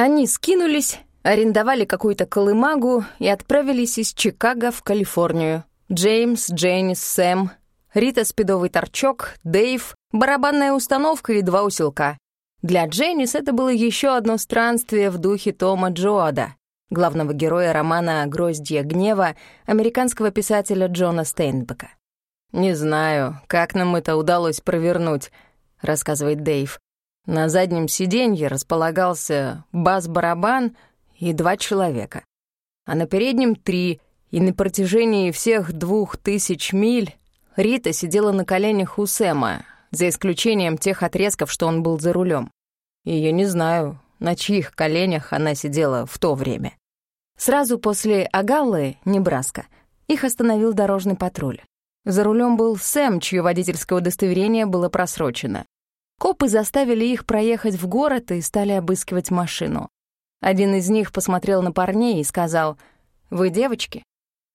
Они скинулись, арендовали какую-то колымагу и отправились из Чикаго в Калифорнию. Джеймс, Джейнис, Сэм, Рита спидовый торчок, Дэйв, барабанная установка и два усилка. Для Джейнис это было еще одно странствие в духе Тома Джоада, главного героя романа «Гроздья гнева» американского писателя Джона Стейнбека. «Не знаю, как нам это удалось провернуть», — рассказывает Дэйв. На заднем сиденье располагался бас-барабан и два человека. А на переднем — три, и на протяжении всех двух тысяч миль Рита сидела на коленях у Сэма, за исключением тех отрезков, что он был за рулем. И я не знаю, на чьих коленях она сидела в то время. Сразу после Агаллы, Небраска, их остановил дорожный патруль. За рулем был Сэм, чье водительское удостоверение было просрочено. Копы заставили их проехать в город и стали обыскивать машину. Один из них посмотрел на парней и сказал, «Вы девочки?»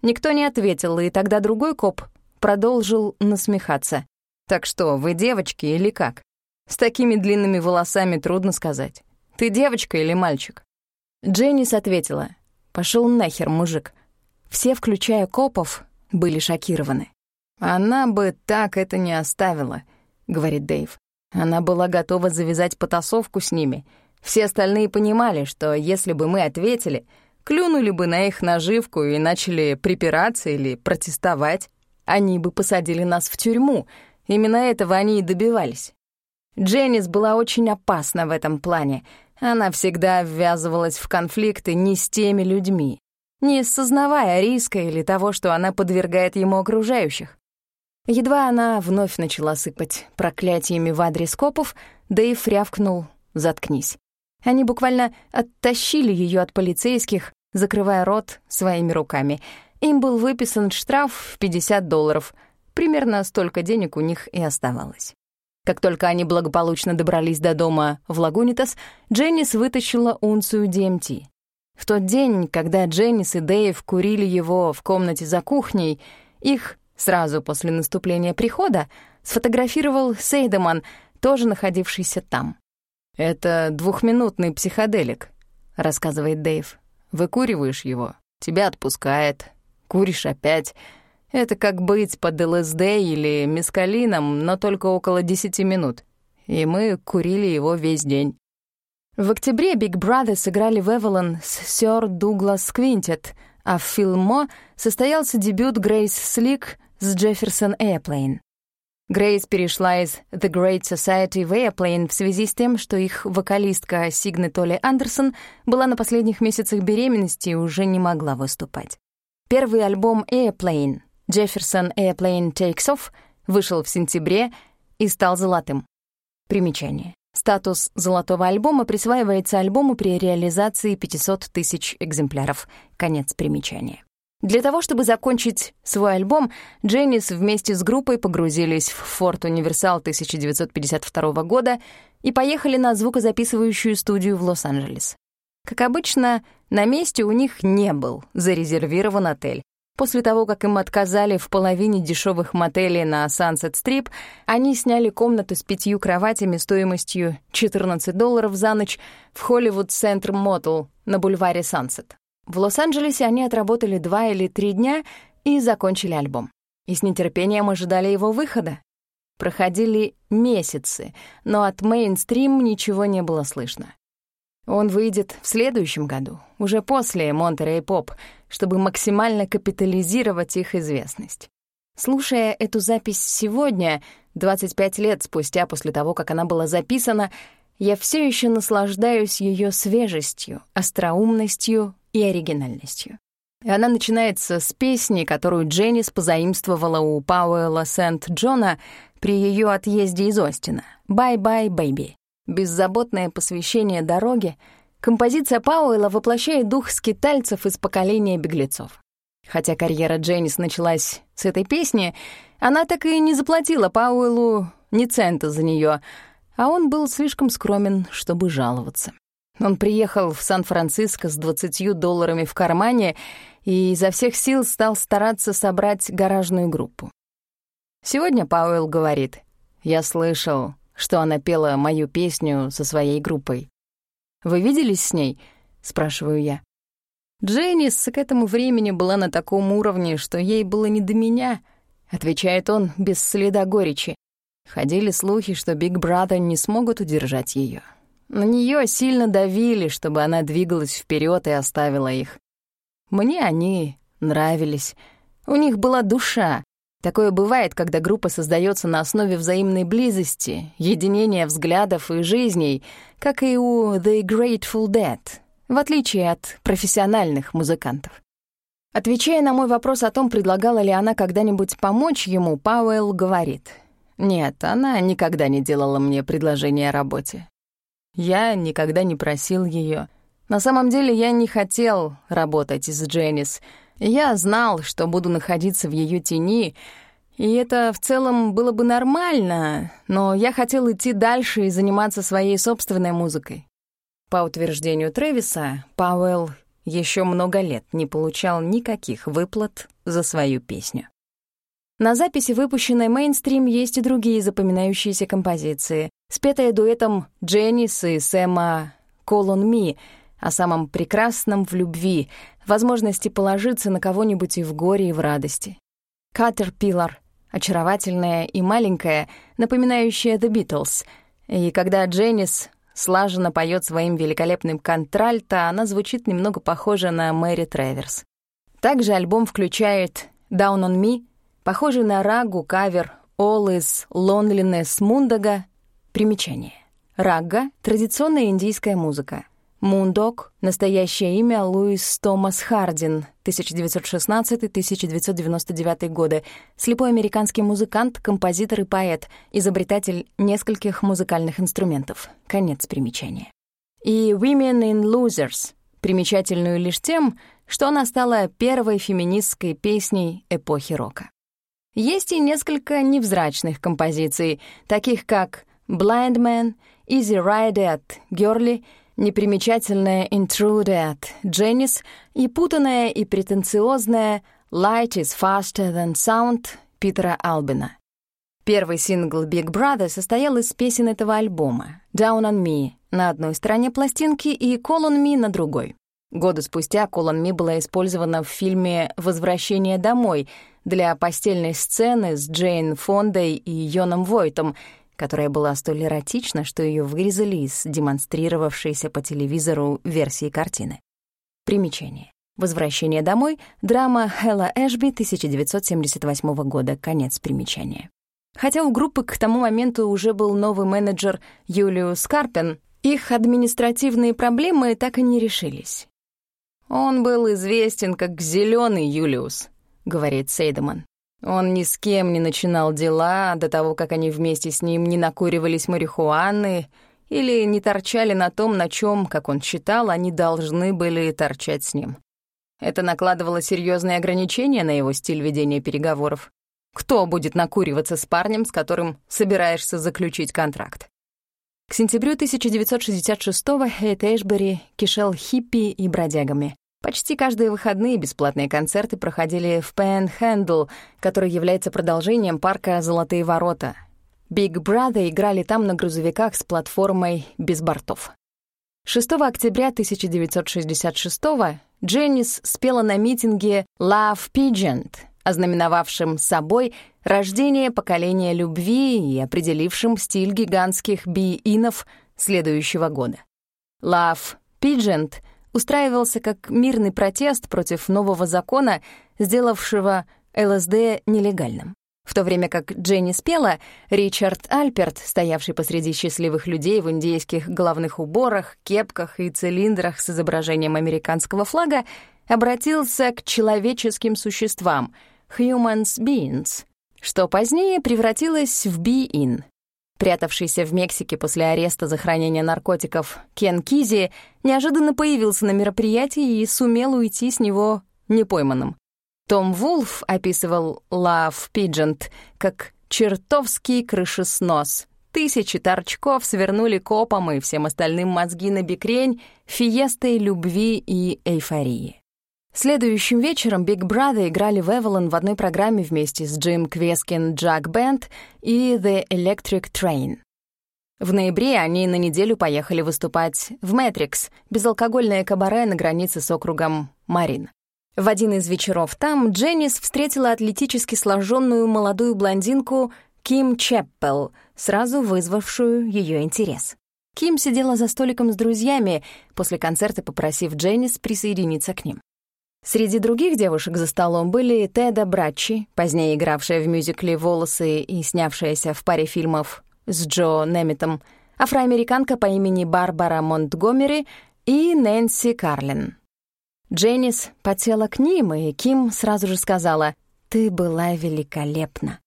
Никто не ответил, и тогда другой коп продолжил насмехаться. «Так что, вы девочки или как? С такими длинными волосами трудно сказать. Ты девочка или мальчик?» Дженнис ответила, Пошел нахер, мужик». Все, включая копов, были шокированы. «Она бы так это не оставила», — говорит Дэйв. Она была готова завязать потасовку с ними. Все остальные понимали, что если бы мы ответили, клюнули бы на их наживку и начали припираться или протестовать, они бы посадили нас в тюрьму. Именно этого они и добивались. Дженнис была очень опасна в этом плане. Она всегда ввязывалась в конфликты не с теми людьми, не сознавая риска или того, что она подвергает ему окружающих. Едва она вновь начала сыпать проклятиями в адрес копов, Дэйв рявкнул «Заткнись». Они буквально оттащили ее от полицейских, закрывая рот своими руками. Им был выписан штраф в 50 долларов. Примерно столько денег у них и оставалось. Как только они благополучно добрались до дома в Лагунитас, Дженнис вытащила унцию DMT. В тот день, когда Дженнис и Дэйв курили его в комнате за кухней, их Сразу после наступления прихода сфотографировал Сейдеман, тоже находившийся там. «Это двухминутный психоделик», — рассказывает Дэйв. «Выкуриваешь его, тебя отпускает, куришь опять. Это как быть под ЛСД или мескалином, но только около десяти минут. И мы курили его весь день». В октябре Big Brother сыграли в Эвелон с Сёр Дуглас Квинтет, а в Филмо состоялся дебют Грейс Слик с Jefferson Airplane. Грейс перешла из The Great Society в Airplane в связи с тем, что их вокалистка Сигна Толли Андерсон была на последних месяцах беременности и уже не могла выступать. Первый альбом Airplane Jefferson Airplane Takes Off вышел в сентябре и стал золотым. Примечание. Статус золотого альбома присваивается альбому при реализации 500 тысяч экземпляров. Конец примечания. Для того, чтобы закончить свой альбом, Дженнис вместе с группой погрузились в Форт Универсал 1952 года и поехали на звукозаписывающую студию в Лос-Анджелес. Как обычно, на месте у них не был зарезервирован отель. После того, как им отказали в половине дешевых мотелей на Strip, они сняли комнату с пятью кроватями стоимостью 14 долларов за ночь в Center Motel на бульваре Sunset. В Лос-Анджелесе они отработали два или три дня и закончили альбом. И с нетерпением ожидали его выхода. Проходили месяцы, но от мейнстрим ничего не было слышно. Он выйдет в следующем году, уже после Монтерей Поп, чтобы максимально капитализировать их известность. Слушая эту запись сегодня, 25 лет спустя после того, как она была записана, я все еще наслаждаюсь ее свежестью, остроумностью и оригинальностью. Она начинается с песни, которую Дженнис позаимствовала у Пауэлла Сент-Джона при ее отъезде из Остина «Bye-bye, baby». Беззаботное посвящение дороге, композиция Пауэлла воплощает дух скитальцев из поколения беглецов. Хотя карьера Дженнис началась с этой песни, она так и не заплатила Пауэллу ни цента за нее, а он был слишком скромен, чтобы жаловаться. Он приехал в Сан-Франциско с 20 долларами в кармане и изо всех сил стал стараться собрать гаражную группу. Сегодня Пауэлл говорит, «Я слышал, что она пела мою песню со своей группой. Вы виделись с ней?» — спрашиваю я. Дженнис к этому времени была на таком уровне, что ей было не до меня, отвечает он без следа горечи. Ходили слухи, что Биг Брата не смогут удержать ее. На нее сильно давили, чтобы она двигалась вперед и оставила их. Мне они нравились. У них была душа. Такое бывает, когда группа создается на основе взаимной близости, единения взглядов и жизней, как и у The Grateful Dead, в отличие от профессиональных музыкантов. Отвечая на мой вопрос о том, предлагала ли она когда-нибудь помочь ему, Пауэлл говорит, «Нет, она никогда не делала мне предложение о работе. Я никогда не просил ее. На самом деле я не хотел работать с Дженнис. Я знал, что буду находиться в ее тени, и это в целом было бы нормально, но я хотел идти дальше и заниматься своей собственной музыкой. По утверждению Трэвиса, Пауэлл еще много лет не получал никаких выплат за свою песню. На записи, выпущенной «Мейнстрим», есть и другие запоминающиеся композиции, спетая дуэтом Дженнис и Сэма «Call on Me», о самом прекрасном в любви, возможности положиться на кого-нибудь и в горе, и в радости. Катерпиллар, очаровательная и маленькая, напоминающая The Beatles. И когда Дженнис слаженно поет своим великолепным контральто, она звучит немного похоже на Мэри Треверс. Также альбом включает «Down on Me», похожий на рагу кавер «All is Loneliness» Мундага. Примечание. Рагга — традиционная индийская музыка. Мундок — настоящее имя Луис Томас Хардин, 1916-1999 годы, слепой американский музыкант, композитор и поэт, изобретатель нескольких музыкальных инструментов. Конец примечания. И «Women in Losers», примечательную лишь тем, что она стала первой феминистской песней эпохи рока. Есть и несколько невзрачных композиций, таких как «Blind Man», «Easy Ride at Girly», непримечательная «Intrude» от Дженнис и путанная и претенциозная «Light is faster than sound» Питера Албина. Первый сингл «Big Brother» состоял из песен этого альбома «Down on Me» на одной стороне пластинки и «Call on Me» на другой. Годы спустя «Call on Me» была использована в фильме «Возвращение домой» для постельной сцены с Джейн Фондой и Йоном Войтом — которая была столь эротична, что ее вырезали из демонстрировавшейся по телевизору версии картины. Примечание. «Возвращение домой» — драма Хэлла Эшби 1978 года, конец примечания. Хотя у группы к тому моменту уже был новый менеджер Юлиус Карпен, их административные проблемы так и не решились. «Он был известен как зеленый Юлиус», — говорит Сейдеман. Он ни с кем не начинал дела до того, как они вместе с ним не накуривались марихуаны или не торчали на том, на чем, как он считал, они должны были торчать с ним. Это накладывало серьезные ограничения на его стиль ведения переговоров. Кто будет накуриваться с парнем, с которым собираешься заключить контракт? К сентябрю 1966-го Эйт Эшбери кишел хиппи и бродягами. Почти каждые выходные бесплатные концерты проходили в Пенхэндл, который является продолжением парка «Золотые ворота». Big Brother играли там на грузовиках с платформой без бортов. 6 октября 1966 Дженнис спела на митинге «Love Pigeon», ознаменовавшем собой рождение поколения любви и определившим стиль гигантских би-инов следующего года. «Love Pigeon» — устраивался как мирный протест против нового закона, сделавшего ЛСД нелегальным. В то время как Дженни спела, Ричард Альперт, стоявший посреди счастливых людей в индейских головных уборах, кепках и цилиндрах с изображением американского флага, обратился к человеческим существам — «humans beings», что позднее превратилось в «be-in» Прятавшийся в Мексике после ареста за хранение наркотиков Кен Кизи неожиданно появился на мероприятии и сумел уйти с него непойманным. Том Вулф описывал «Love Pigeon» как «чертовский крышеснос». Тысячи торчков свернули копом и всем остальным мозги на бекрень фиестой любви и эйфории. Следующим вечером Big Brother играли в Эвелон в одной программе вместе с Джим Квескин Джак Бенд и The Electric Train. В ноябре они на неделю поехали выступать в «Мэтрикс», безалкогольное кабаре на границе с округом Марин. В один из вечеров там Дженнис встретила атлетически сложенную молодую блондинку Ким Чеппел, сразу вызвавшую ее интерес. Ким сидела за столиком с друзьями, после концерта попросив Дженнис присоединиться к ним. Среди других девушек за столом были Теда Братчи, позднее игравшая в мюзикле «Волосы» и снявшаяся в паре фильмов с Джо Немитом, афроамериканка по имени Барбара Монтгомери и Нэнси Карлин. Дженнис подсела к ним, и Ким сразу же сказала «Ты была великолепна».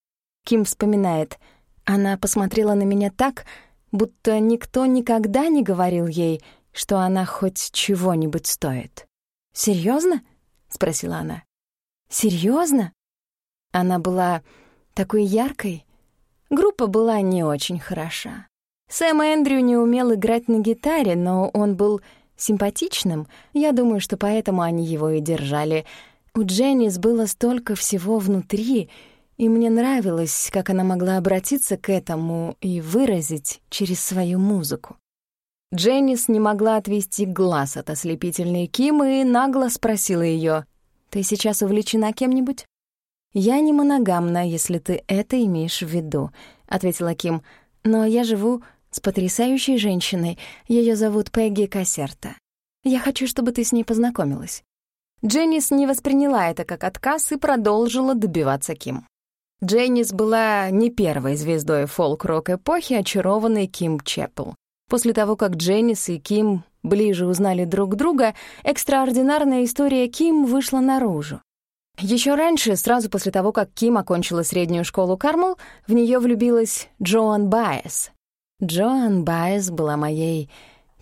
Ким вспоминает, она посмотрела на меня так, будто никто никогда не говорил ей, что она хоть чего-нибудь стоит. «Серьёзно?» — спросила она. «Серьёзно?» Она была такой яркой. Группа была не очень хороша. Сэм Эндрю не умел играть на гитаре, но он был симпатичным. Я думаю, что поэтому они его и держали. У Дженнис было столько всего внутри — и мне нравилось, как она могла обратиться к этому и выразить через свою музыку. Дженнис не могла отвести глаз от ослепительной Ким и нагло спросила ее: «Ты сейчас увлечена кем-нибудь?» «Я не моногамна, если ты это имеешь в виду», — ответила Ким. «Но я живу с потрясающей женщиной. Ее зовут Пегги Кассерта. Я хочу, чтобы ты с ней познакомилась». Дженнис не восприняла это как отказ и продолжила добиваться Ким. Дженнис была не первой звездой фолк-рок эпохи, очарованной Ким Чеппел. После того, как Дженнис и Ким ближе узнали друг друга, экстраординарная история Ким вышла наружу. Еще раньше, сразу после того, как Ким окончила среднюю школу Кармел, в нее влюбилась Джоан Байес. Джоан Байес была моей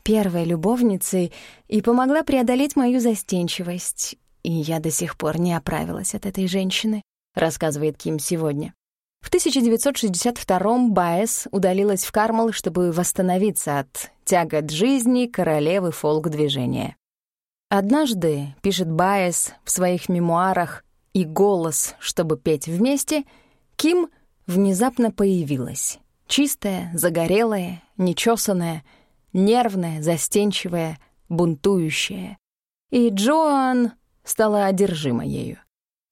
первой любовницей и помогла преодолеть мою застенчивость, и я до сих пор не оправилась от этой женщины рассказывает Ким сегодня. В 1962-м Баэс удалилась в Кармал, чтобы восстановиться от тягот жизни королевы фолк-движения. Однажды, пишет Баэс в своих мемуарах, и голос, чтобы петь вместе, Ким внезапно появилась. Чистая, загорелая, нечесанная, нервная, застенчивая, бунтующая. И Джоан стала одержима ею.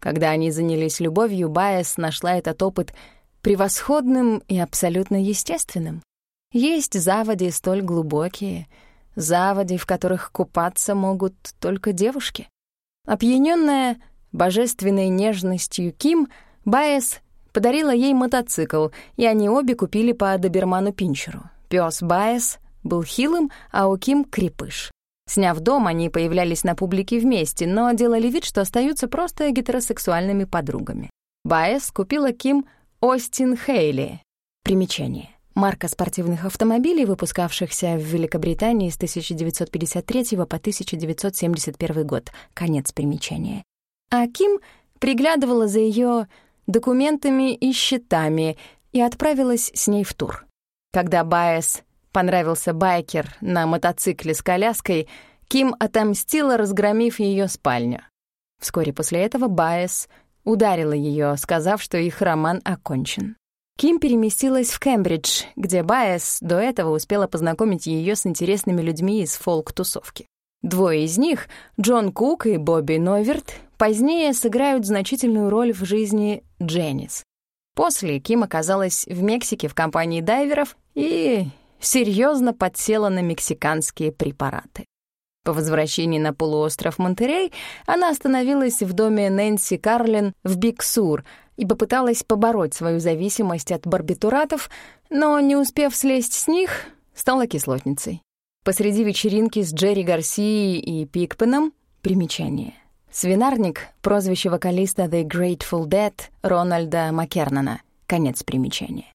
Когда они занялись любовью, Байес нашла этот опыт превосходным и абсолютно естественным. Есть заводи столь глубокие, заводи, в которых купаться могут только девушки. Опьянённая божественной нежностью Ким, Байес подарила ей мотоцикл, и они обе купили по доберману Пинчеру. Пёс Байес был хилым, а у Ким — крепыш. Сняв дом, они появлялись на публике вместе, но делали вид, что остаются просто гетеросексуальными подругами. Байес купила Ким Остин Хейли. Примечание. Марка спортивных автомобилей, выпускавшихся в Великобритании с 1953 по 1971 год. Конец примечания. А Ким приглядывала за ее документами и счетами и отправилась с ней в тур. Когда Байес понравился байкер на мотоцикле с коляской, Ким отомстила, разгромив ее спальню. Вскоре после этого Байес ударила ее, сказав, что их роман окончен. Ким переместилась в Кембридж, где Байес до этого успела познакомить ее с интересными людьми из фолк-тусовки. Двое из них, Джон Кук и Бобби Новерт, позднее сыграют значительную роль в жизни Дженнис. После Ким оказалась в Мексике в компании дайверов и серьезно подсела на мексиканские препараты. По возвращении на полуостров Монтерей она остановилась в доме Нэнси Карлин в Биксур и попыталась побороть свою зависимость от барбитуратов, но, не успев слезть с них, стала кислотницей. Посреди вечеринки с Джерри Гарсией и Пикпеном примечание. Свинарник — прозвище вокалиста The Grateful Dead Рональда Маккернана. Конец примечания.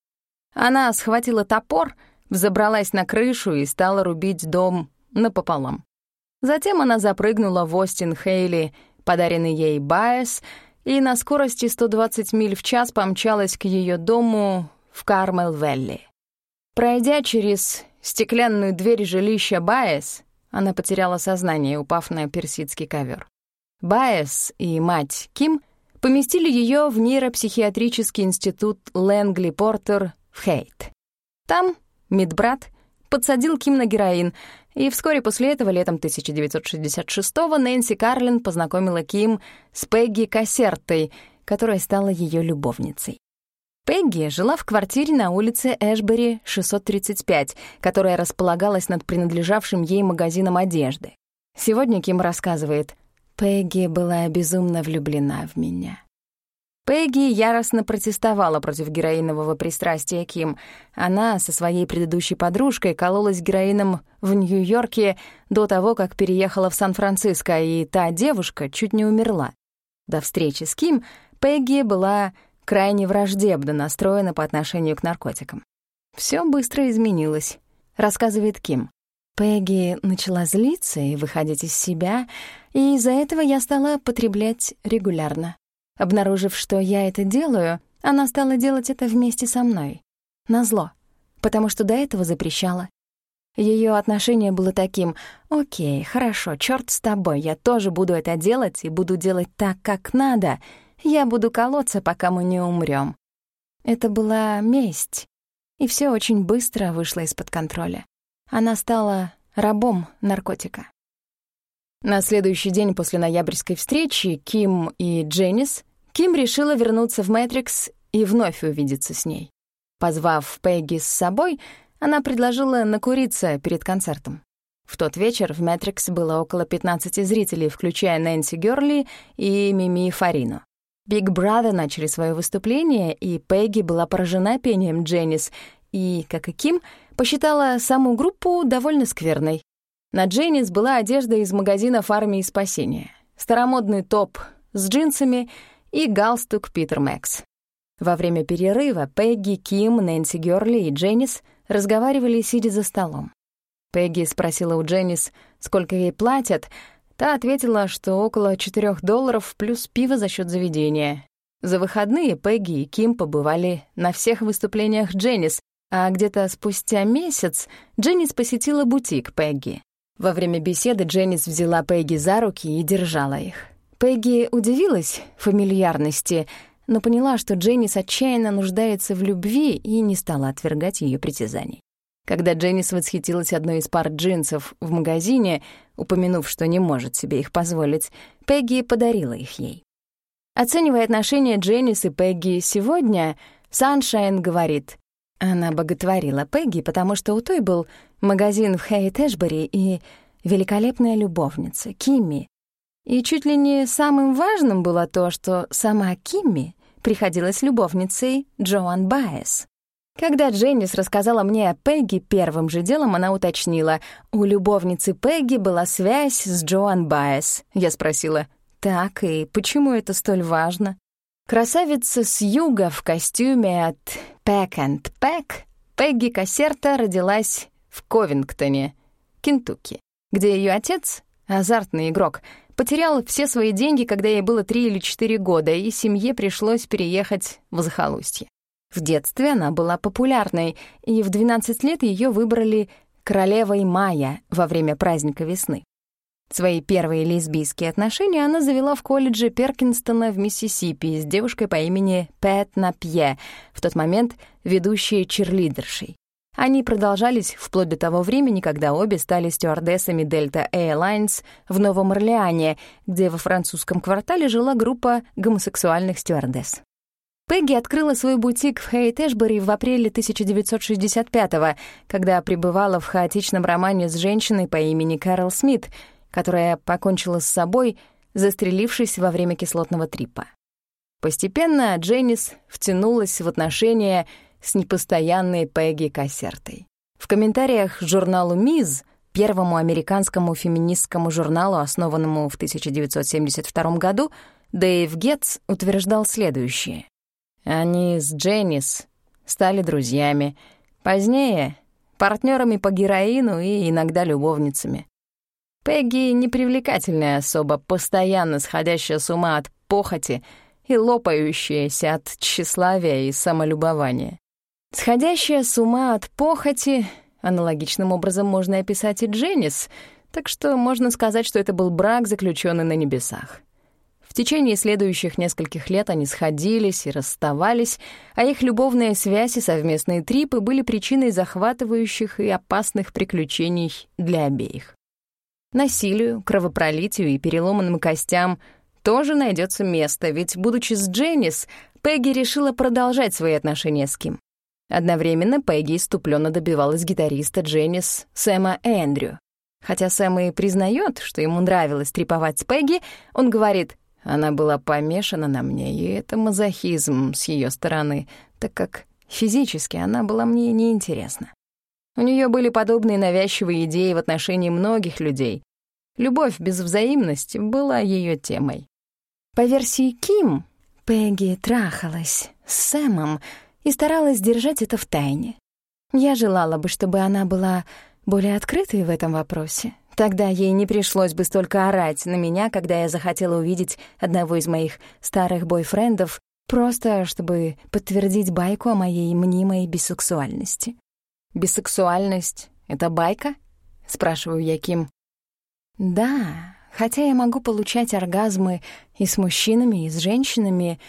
Она схватила топор — взобралась на крышу и стала рубить дом напополам. Затем она запрыгнула в Остин Хейли, подаренный ей Байес, и на скорости 120 миль в час помчалась к ее дому в Кармел-Велли. Пройдя через стеклянную дверь жилища Байес, она потеряла сознание, упав на персидский ковер. Байес и мать Ким поместили ее в нейропсихиатрический институт Лэнгли Портер в Хейт. Там медбрат, подсадил Ким на героин, и вскоре после этого, летом 1966-го, Нэнси Карлин познакомила Ким с Пегги Кассертой, которая стала ее любовницей. Пегги жила в квартире на улице Эшбери, 635, которая располагалась над принадлежавшим ей магазином одежды. Сегодня Ким рассказывает, «Пегги была безумно влюблена в меня». Пегги яростно протестовала против героинового пристрастия Ким. Она со своей предыдущей подружкой кололась героином в Нью-Йорке до того, как переехала в Сан-Франциско, и та девушка чуть не умерла. До встречи с Ким Пегги была крайне враждебно настроена по отношению к наркотикам. Все быстро изменилось, рассказывает Ким. Пегги начала злиться и выходить из себя, и из-за этого я стала потреблять регулярно. Обнаружив, что я это делаю, она стала делать это вместе со мной. Назло, потому что до этого запрещала. Ее отношение было таким «Окей, хорошо, черт с тобой, я тоже буду это делать и буду делать так, как надо», я буду колоться, пока мы не умрем. Это была месть, и все очень быстро вышло из-под контроля. Она стала рабом наркотика. На следующий день после ноябрьской встречи Ким и Дженнис Ким решила вернуться в Мэтрикс и вновь увидеться с ней. Позвав Пегги с собой, она предложила накуриться перед концертом. В тот вечер в Мэтрикс было около 15 зрителей, включая Нэнси Гёрли и Мими Фарину. Big Brother начали свое выступление, и Пегги была поражена пением Дженнис и, как и Ким, посчитала саму группу довольно скверной. На Дженнис была одежда из магазинов «Армии спасения», старомодный топ с джинсами и галстук Питер Мэкс. Во время перерыва Пегги, Ким, Нэнси Гёрли и Дженнис разговаривали, сидя за столом. Пегги спросила у Дженнис, сколько ей платят — Та ответила, что около 4 долларов плюс пиво за счет заведения. За выходные Пегги и Ким побывали на всех выступлениях Дженнис, а где-то спустя месяц Дженнис посетила бутик Пегги. Во время беседы Дженнис взяла Пегги за руки и держала их. Пегги удивилась фамильярности, но поняла, что Дженнис отчаянно нуждается в любви и не стала отвергать ее притязаний. Когда Дженнис восхитилась одной из пар джинсов в магазине, упомянув, что не может себе их позволить, Пегги подарила их ей. Оценивая отношения Дженнис и Пегги сегодня, Саншайн говорит, она боготворила Пегги, потому что у той был магазин в Хейт-Эшбери и великолепная любовница, Кимми. И чуть ли не самым важным было то, что сама Кимми приходилась любовницей Джоан Байес. Когда Дженнис рассказала мне о Пегги, первым же делом она уточнила. У любовницы Пегги была связь с Джоан Байес. Я спросила, так, и почему это столь важно? Красавица с юга в костюме от Pack and Pack Пегги Кассерта родилась в Ковингтоне, Кентукки, где ее отец, азартный игрок, потерял все свои деньги, когда ей было три или четыре года, и семье пришлось переехать в захолустье. В детстве она была популярной, и в 12 лет ее выбрали королевой Майя во время праздника весны. Свои первые лесбийские отношения она завела в колледже Перкинстона в Миссисипи с девушкой по имени Пэт Напье, в тот момент ведущей черлидершей. Они продолжались вплоть до того времени, когда обе стали стюардессами Delta Airlines в Новом Орлеане, где во французском квартале жила группа гомосексуальных стюардесс. Пегги открыла свой бутик в Хейт-Эшбери в апреле 1965-го, когда пребывала в хаотичном романе с женщиной по имени Кэрол Смит, которая покончила с собой, застрелившись во время кислотного трипа. Постепенно Дженнис втянулась в отношения с непостоянной Пегги Кассертой. В комментариях журналу «Миз», первому американскому феминистскому журналу, основанному в 1972 году, Дэйв Гетц утверждал следующее. Они с Дженнис стали друзьями. Позднее — партнерами по героину и иногда любовницами. Пегги — непривлекательная особа, постоянно сходящая с ума от похоти и лопающаяся от тщеславия и самолюбования. Сходящая с ума от похоти аналогичным образом можно описать и Дженнис, так что можно сказать, что это был брак, заключенный на небесах течение следующих нескольких лет они сходились и расставались, а их любовная связь и совместные трипы были причиной захватывающих и опасных приключений для обеих. Насилию, кровопролитию и переломанным костям тоже найдется место, ведь, будучи с Дженнис, Пегги решила продолжать свои отношения с Ким. Одновременно Пегги иступленно добивалась гитариста Дженнис Сэма Эндрю. Хотя Сэм и признает, что ему нравилось треповать с Пегги, он говорит, она была помешана на мне, и это мазохизм с ее стороны, так как физически она была мне неинтересна. У нее были подобные навязчивые идеи в отношении многих людей. Любовь без взаимности была ее темой. По версии Ким, Пегги трахалась с Сэмом и старалась держать это в тайне. Я желала бы, чтобы она была более открытой в этом вопросе. Тогда ей не пришлось бы столько орать на меня, когда я захотела увидеть одного из моих старых бойфрендов, просто чтобы подтвердить байку о моей мнимой бисексуальности. «Бисексуальность — это байка?» — спрашиваю я Ким. «Да, хотя я могу получать оргазмы и с мужчинами, и с женщинами,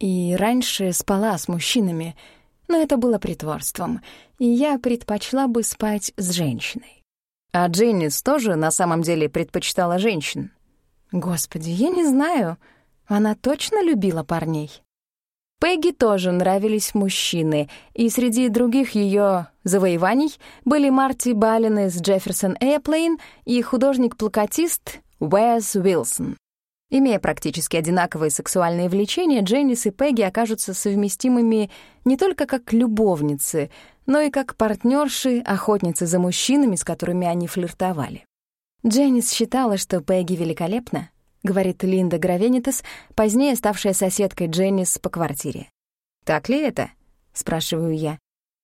и раньше спала с мужчинами, но это было притворством, и я предпочла бы спать с женщиной. А Дженнис тоже на самом деле предпочитала женщин. Господи, я не знаю. Она точно любила парней? Пегги тоже нравились мужчины, и среди других ее завоеваний были Марти Баллин из Джефферсон Эйплейн и художник-плакатист Уэс Уилсон. Имея практически одинаковые сексуальные влечения, Дженнис и Пегги окажутся совместимыми не только как любовницы, но и как партнерши, охотницы за мужчинами, с которыми они флиртовали. Дженнис считала, что Пегги великолепна, говорит Линда Гравенитес, позднее ставшая соседкой Дженнис по квартире. «Так ли это?» — спрашиваю я.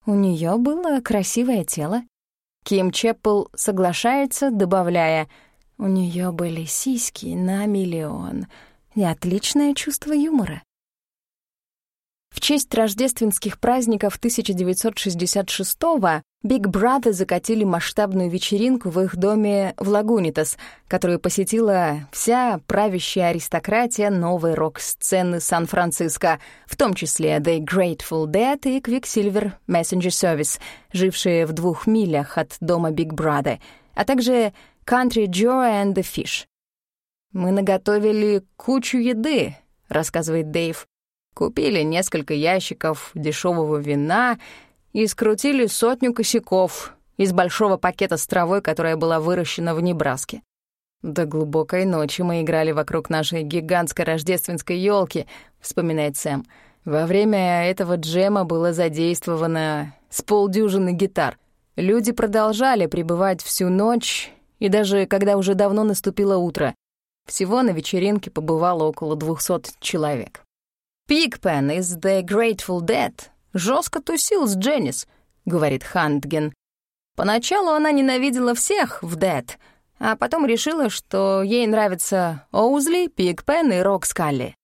У нее было красивое тело. Ким Чеппл соглашается, добавляя — у нее были сиськи на миллион и отличное чувство юмора. В честь рождественских праздников 1966-го Big Brother закатили масштабную вечеринку в их доме в Лагунитас, которую посетила вся правящая аристократия новой рок-сцены Сан-Франциско, в том числе The Grateful Dead и Quicksilver Messenger Service, жившие в двух милях от дома Big Brother, а также Country Joe and the Fish. «Мы наготовили кучу еды», — рассказывает Дэйв. «Купили несколько ящиков дешевого вина и скрутили сотню косяков из большого пакета с травой, которая была выращена в Небраске. До глубокой ночи мы играли вокруг нашей гигантской рождественской елки, вспоминает Сэм. Во время этого джема было задействовано с полдюжины гитар. Люди продолжали пребывать всю ночь и даже когда уже давно наступило утро. Всего на вечеринке побывало около двухсот человек. «Пикпен из The Grateful Dead жестко тусил с Дженнис», — говорит Хантген. «Поначалу она ненавидела всех в Dead, а потом решила, что ей нравятся Оузли, Пикпен и Рок Скалли.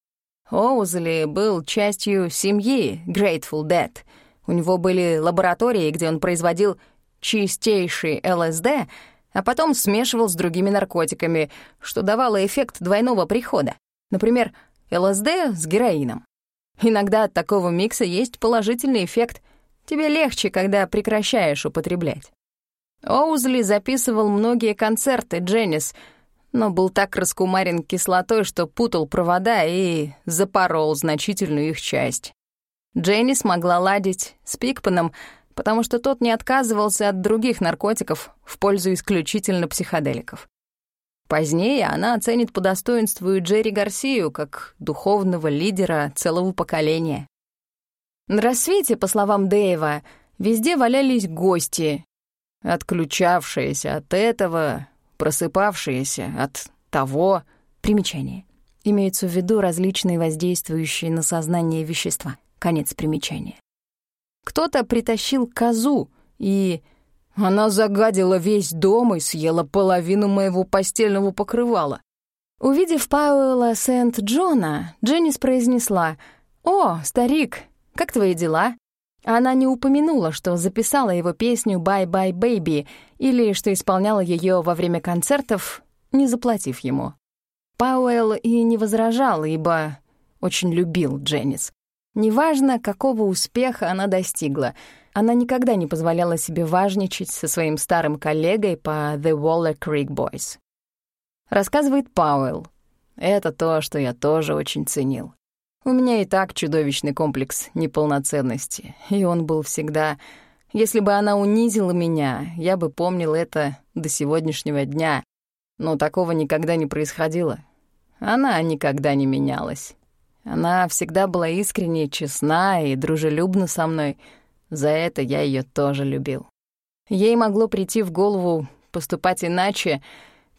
Оузли был частью семьи Grateful Dead. У него были лаборатории, где он производил чистейший ЛСД — а потом смешивал с другими наркотиками, что давало эффект двойного прихода. Например, ЛСД с героином. Иногда от такого микса есть положительный эффект. Тебе легче, когда прекращаешь употреблять. Оузли записывал многие концерты Дженнис, но был так раскумарен кислотой, что путал провода и запорол значительную их часть. Дженнис могла ладить с Пикпаном, потому что тот не отказывался от других наркотиков в пользу исключительно психоделиков. Позднее она оценит по достоинству и Джерри Гарсию как духовного лидера целого поколения. На рассвете, по словам Дэйва, везде валялись гости, отключавшиеся от этого, просыпавшиеся от того. Примечание. Имеются в виду различные воздействующие на сознание вещества. Конец примечания. Кто-то притащил козу, и она загадила весь дом и съела половину моего постельного покрывала. Увидев Пауэлла Сент-Джона, Дженнис произнесла «О, старик, как твои дела?» Она не упомянула, что записала его песню «Bye-bye, baby» или что исполняла ее во время концертов, не заплатив ему. Пауэлл и не возражал, ибо очень любил Дженнис. Неважно, какого успеха она достигла, она никогда не позволяла себе важничать со своим старым коллегой по The Waller Creek Boys. Рассказывает Пауэлл. Это то, что я тоже очень ценил. У меня и так чудовищный комплекс неполноценности, и он был всегда... Если бы она унизила меня, я бы помнил это до сегодняшнего дня, но такого никогда не происходило. Она никогда не менялась. Она всегда была искренне честна и дружелюбна со мной. За это я ее тоже любил. Ей могло прийти в голову поступать иначе,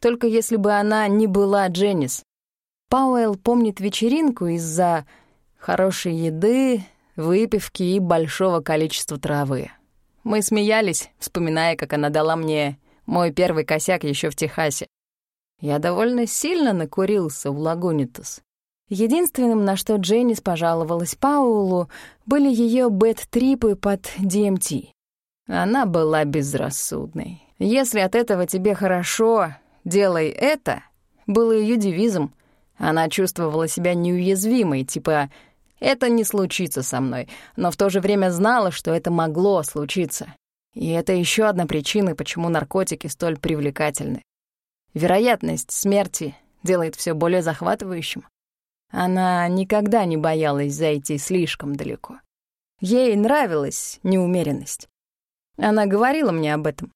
только если бы она не была Дженнис. Пауэлл помнит вечеринку из-за хорошей еды, выпивки и большого количества травы. Мы смеялись, вспоминая, как она дала мне мой первый косяк еще в Техасе. Я довольно сильно накурился в Лагунитас. Единственным, на что Дженнис пожаловалась Паулу, были ее бэт-трипы под DMT. Она была безрассудной. «Если от этого тебе хорошо, делай это», было ее девизом. Она чувствовала себя неуязвимой, типа «это не случится со мной», но в то же время знала, что это могло случиться. И это еще одна причина, почему наркотики столь привлекательны. Вероятность смерти делает все более захватывающим. Она никогда не боялась зайти слишком далеко. Ей нравилась неумеренность. Она говорила мне об этом.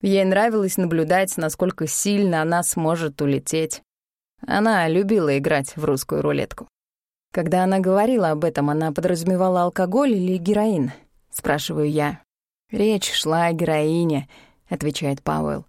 Ей нравилось наблюдать, насколько сильно она сможет улететь. Она любила играть в русскую рулетку. Когда она говорила об этом, она подразумевала алкоголь или героин? Спрашиваю я. «Речь шла о героине», — отвечает Пауэлл.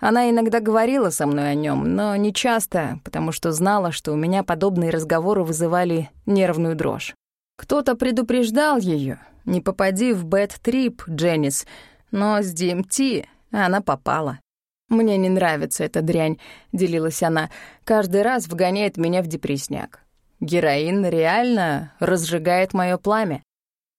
Она иногда говорила со мной о нем, но не часто, потому что знала, что у меня подобные разговоры вызывали нервную дрожь. Кто-то предупреждал ее, не попади в бэт-трип, Дженнис, но с DMT она попала. «Мне не нравится эта дрянь», — делилась она, «каждый раз вгоняет меня в депресняк. Героин реально разжигает мое пламя».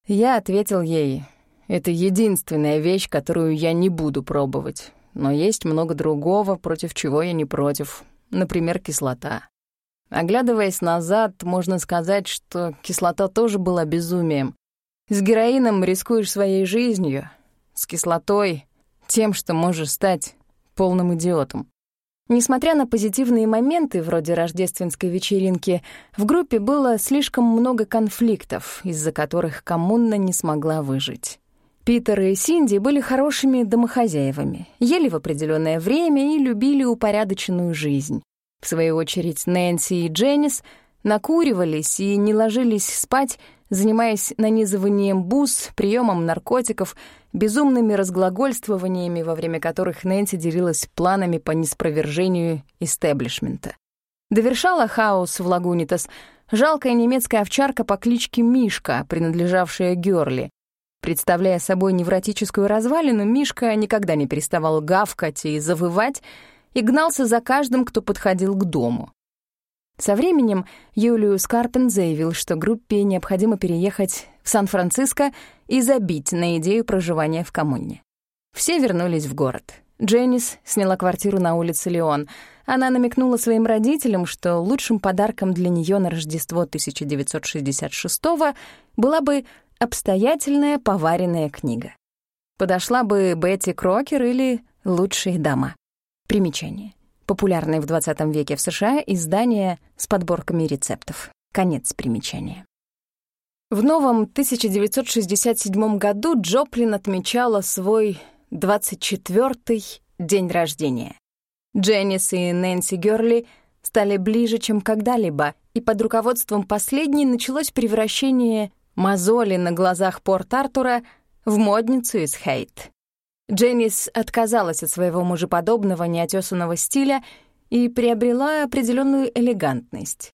Я ответил ей, «Это единственная вещь, которую я не буду пробовать но есть много другого, против чего я не против. Например, кислота. Оглядываясь назад, можно сказать, что кислота тоже была безумием. С героином рискуешь своей жизнью, с кислотой — тем, что можешь стать полным идиотом. Несмотря на позитивные моменты, вроде рождественской вечеринки, в группе было слишком много конфликтов, из-за которых коммуна не смогла выжить. Питер и Синди были хорошими домохозяевами, ели в определенное время и любили упорядоченную жизнь. В свою очередь, Нэнси и Дженнис накуривались и не ложились спать, занимаясь нанизыванием бус, приемом наркотиков, безумными разглагольствованиями, во время которых Нэнси делилась планами по неспровержению истеблишмента. Довершала хаос в Лагунитас жалкая немецкая овчарка по кличке Мишка, принадлежавшая Гёрли, Представляя собой невротическую развалину, Мишка никогда не переставал гавкать и завывать и гнался за каждым, кто подходил к дому. Со временем Юлиус Карпен заявил, что группе необходимо переехать в Сан-Франциско и забить на идею проживания в коммуне. Все вернулись в город. Дженнис сняла квартиру на улице Леон. Она намекнула своим родителям, что лучшим подарком для нее на Рождество 1966 была бы обстоятельная поваренная книга. Подошла бы Бетти Крокер или «Лучшие дома». Примечание. Популярное в 20 веке в США издание с подборками рецептов. Конец примечания. В новом 1967 году Джоплин отмечала свой 24-й день рождения. Дженнис и Нэнси Гёрли стали ближе, чем когда-либо, и под руководством последней началось превращение мозоли на глазах Порт-Артура в модницу из Хейт. Дженнис отказалась от своего мужеподобного неотесанного стиля и приобрела определенную элегантность.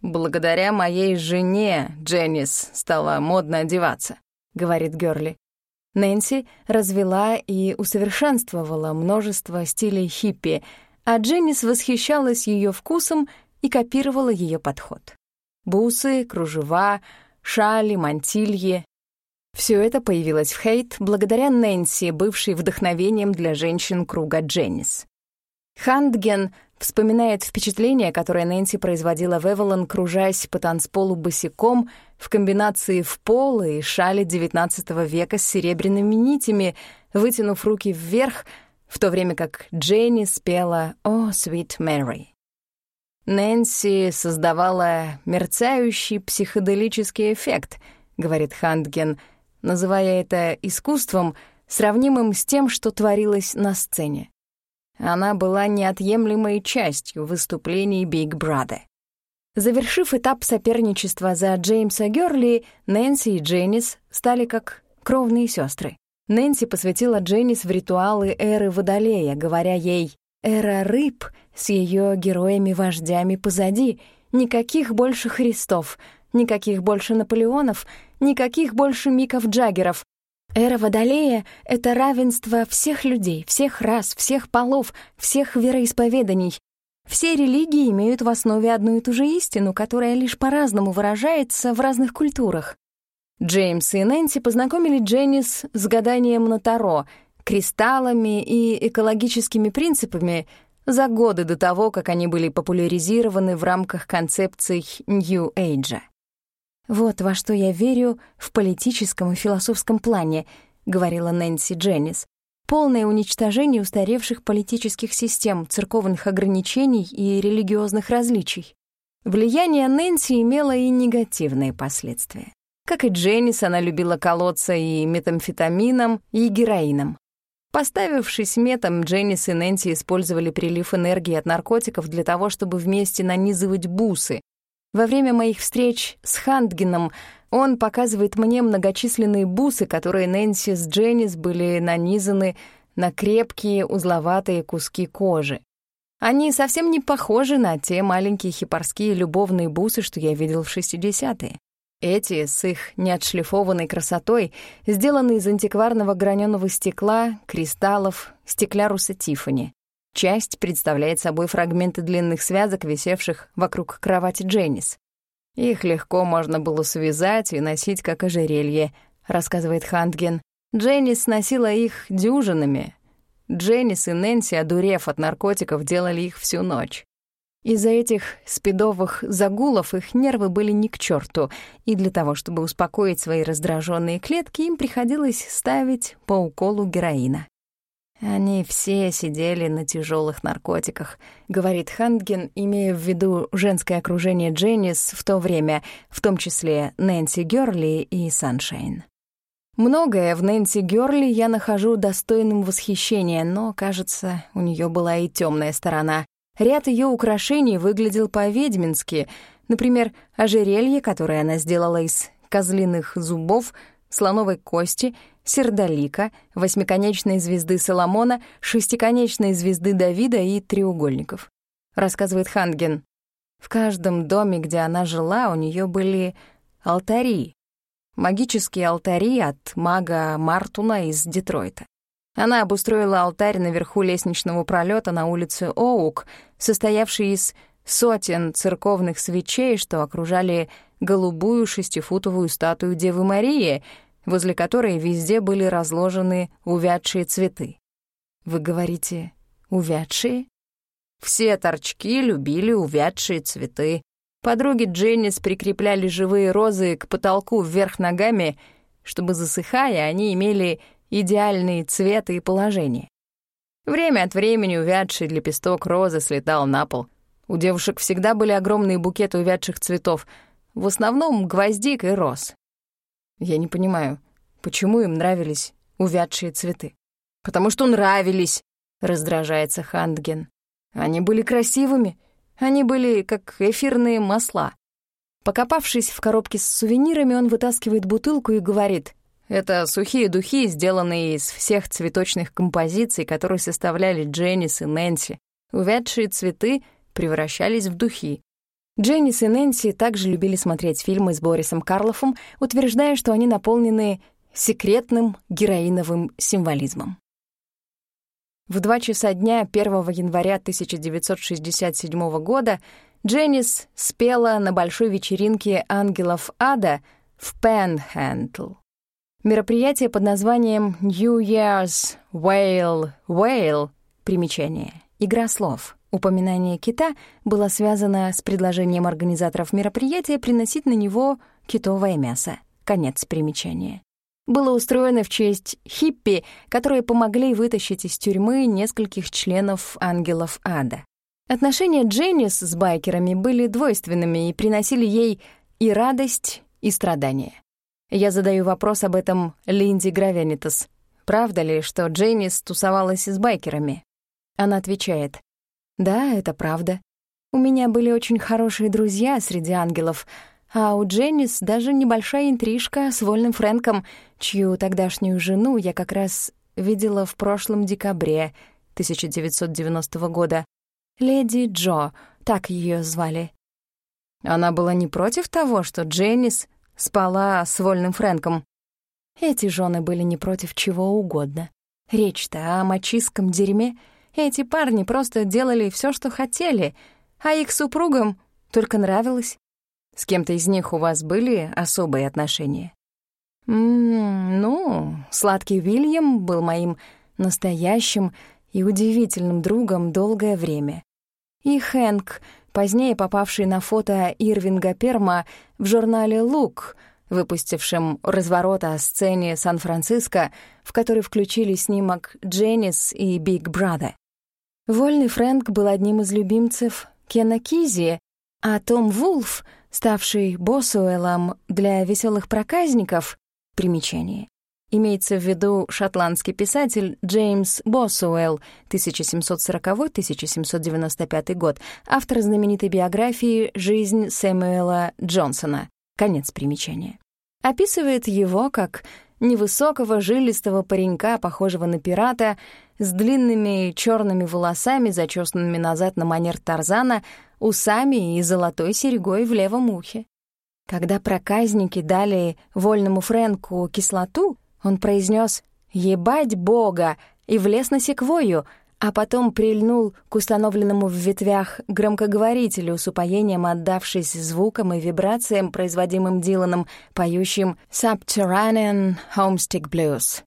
«Благодаря моей жене Дженнис стала модно одеваться», — говорит Гёрли. Нэнси развела и усовершенствовала множество стилей хиппи, а Дженнис восхищалась ее вкусом и копировала ее подход. Бусы, кружева, шали, мантильи. Все это появилось в Хейт благодаря Нэнси, бывшей вдохновением для женщин круга Дженнис. Хандген вспоминает впечатление, которое Нэнси производила в Эвелон, кружась по танцполу босиком в комбинации в поло и шали XIX века с серебряными нитями, вытянув руки вверх, в то время как Дженни спела «О, oh, Sweet Mary». Нэнси создавала мерцающий психоделический эффект, говорит Хандген, называя это искусством, сравнимым с тем, что творилось на сцене. Она была неотъемлемой частью выступлений Big Brother. Завершив этап соперничества за Джеймса Гёрли, Нэнси и Дженнис стали как кровные сестры. Нэнси посвятила Дженнис в ритуалы эры Водолея, говоря ей «Эра рыб с ее героями-вождями позади, никаких больше Христов, никаких больше Наполеонов, никаких больше Миков Джаггеров, Эра Водолея — это равенство всех людей, всех рас, всех полов, всех вероисповеданий. Все религии имеют в основе одну и ту же истину, которая лишь по-разному выражается в разных культурах. Джеймс и Нэнси познакомили Дженнис с гаданием на Таро, кристаллами и экологическими принципами за годы до того, как они были популяризированы в рамках концепций Нью-Эйджа. «Вот во что я верю в политическом и философском плане», — говорила Нэнси Дженнис. «Полное уничтожение устаревших политических систем, церковных ограничений и религиозных различий». Влияние Нэнси имело и негативные последствия. Как и Дженнис, она любила колоться и метамфетамином, и героином. Поставившись метом, Дженнис и Нэнси использовали прилив энергии от наркотиков для того, чтобы вместе нанизывать бусы, во время моих встреч с Хандгеном он показывает мне многочисленные бусы, которые Нэнси с Дженнис были нанизаны на крепкие узловатые куски кожи. Они совсем не похожи на те маленькие хипарские любовные бусы, что я видел в 60-е. Эти, с их неотшлифованной красотой, сделаны из антикварного граненого стекла, кристаллов, стекляруса Тиффани. Часть представляет собой фрагменты длинных связок, висевших вокруг кровати Дженнис. Их легко можно было связать и носить как ожерелье, рассказывает Хантген. Дженнис носила их дюжинами. Дженнис и Нэнси, одурев от наркотиков, делали их всю ночь. Из-за этих спидовых загулов их нервы были ни к черту, и для того, чтобы успокоить свои раздраженные клетки, им приходилось ставить по уколу героина. «Они все сидели на тяжелых наркотиках», — говорит Хандген, имея в виду женское окружение Дженнис в то время, в том числе Нэнси Гёрли и Саншайн. Многое в Нэнси Гёрли я нахожу достойным восхищения, но, кажется, у нее была и темная сторона. Ряд ее украшений выглядел по-ведьмински, например, ожерелье, которое она сделала из козлиных зубов, слоновой кости — сердолика, восьмиконечной звезды Соломона, шестиконечной звезды Давида и треугольников. Рассказывает Ханген. В каждом доме, где она жила, у нее были алтари. Магические алтари от мага Мартуна из Детройта. Она обустроила алтарь наверху лестничного пролета на улице Оук, состоявший из сотен церковных свечей, что окружали голубую шестифутовую статую Девы Марии — возле которой везде были разложены увядшие цветы. Вы говорите, увядшие? Все торчки любили увядшие цветы. Подруги Дженнис прикрепляли живые розы к потолку вверх ногами, чтобы, засыхая, они имели идеальные цветы и положение. Время от времени увядший лепесток розы слетал на пол. У девушек всегда были огромные букеты увядших цветов, в основном гвоздик и роз. Я не понимаю, почему им нравились увядшие цветы. «Потому что нравились», — раздражается Хандген. «Они были красивыми, они были как эфирные масла». Покопавшись в коробке с сувенирами, он вытаскивает бутылку и говорит, «Это сухие духи, сделанные из всех цветочных композиций, которые составляли Дженнис и Нэнси. Увядшие цветы превращались в духи. Дженнис и Нэнси также любили смотреть фильмы с Борисом Карлофом, утверждая, что они наполнены секретным героиновым символизмом. В два часа дня 1 января 1967 года Дженнис спела на большой вечеринке «Ангелов Ада» в Пенхентл. Мероприятие под названием New Year's Whale Whale примечание игра слов. Упоминание кита было связано с предложением организаторов мероприятия приносить на него китовое мясо. Конец примечания. Было устроено в честь хиппи, которые помогли вытащить из тюрьмы нескольких членов ангелов ада. Отношения Дженнис с байкерами были двойственными и приносили ей и радость, и страдания. Я задаю вопрос об этом Линди Гравенитас. Правда ли, что Дженнис тусовалась с байкерами? Она отвечает, «Да, это правда. У меня были очень хорошие друзья среди ангелов, а у Дженнис даже небольшая интрижка с Вольным Фрэнком, чью тогдашнюю жену я как раз видела в прошлом декабре 1990 года. Леди Джо, так ее звали. Она была не против того, что Дженнис спала с Вольным Фрэнком. Эти жены были не против чего угодно. Речь-то о мачистском дерьме — эти парни просто делали все, что хотели, а их супругам только нравилось. С кем-то из них у вас были особые отношения? М ну, сладкий Вильям был моим настоящим и удивительным другом долгое время. И Хэнк, позднее попавший на фото Ирвинга Перма в журнале «Лук», выпустившем разворот о сцене Сан-Франциско, в который включили снимок Дженнис и Биг Брада. Вольный Фрэнк был одним из любимцев Кена Кизи, а Том Вулф, ставший Босуэлом для веселых проказников, примечание. Имеется в виду шотландский писатель Джеймс Босуэлл, 1740-1795 год, автор знаменитой биографии «Жизнь Сэмюэла Джонсона». Конец примечания. Описывает его как невысокого жилистого паренька, похожего на пирата, с длинными черными волосами, зачесанными назад на манер Тарзана, усами и золотой серьгой в левом ухе. Когда проказники дали вольному Фрэнку кислоту, он произнес «Ебать Бога!» и влез на секвою, а потом прильнул к установленному в ветвях громкоговорителю с упоением отдавшись звукам и вибрациям, производимым Диланом, поющим «Subterranean Homestick Blues».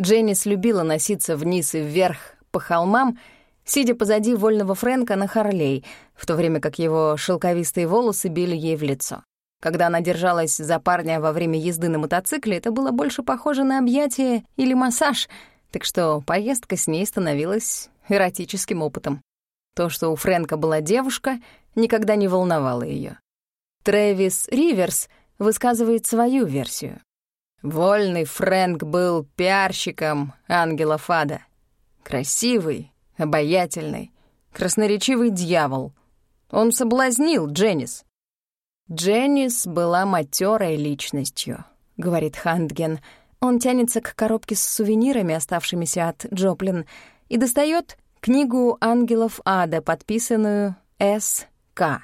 Дженнис любила носиться вниз и вверх по холмам, сидя позади вольного Фрэнка на Харлей, в то время как его шелковистые волосы били ей в лицо. Когда она держалась за парня во время езды на мотоцикле, это было больше похоже на объятие или массаж, так что поездка с ней становилась эротическим опытом. То, что у Фрэнка была девушка, никогда не волновало ее. Трэвис Риверс высказывает свою версию. Вольный Фрэнк был пиарщиком ангела Фада. Красивый, обаятельный, красноречивый дьявол. Он соблазнил Дженнис. Дженнис была матерой личностью, говорит Хандген. Он тянется к коробке с сувенирами, оставшимися от Джоплин, и достает книгу «Ангелов ада», подписанную «С.К».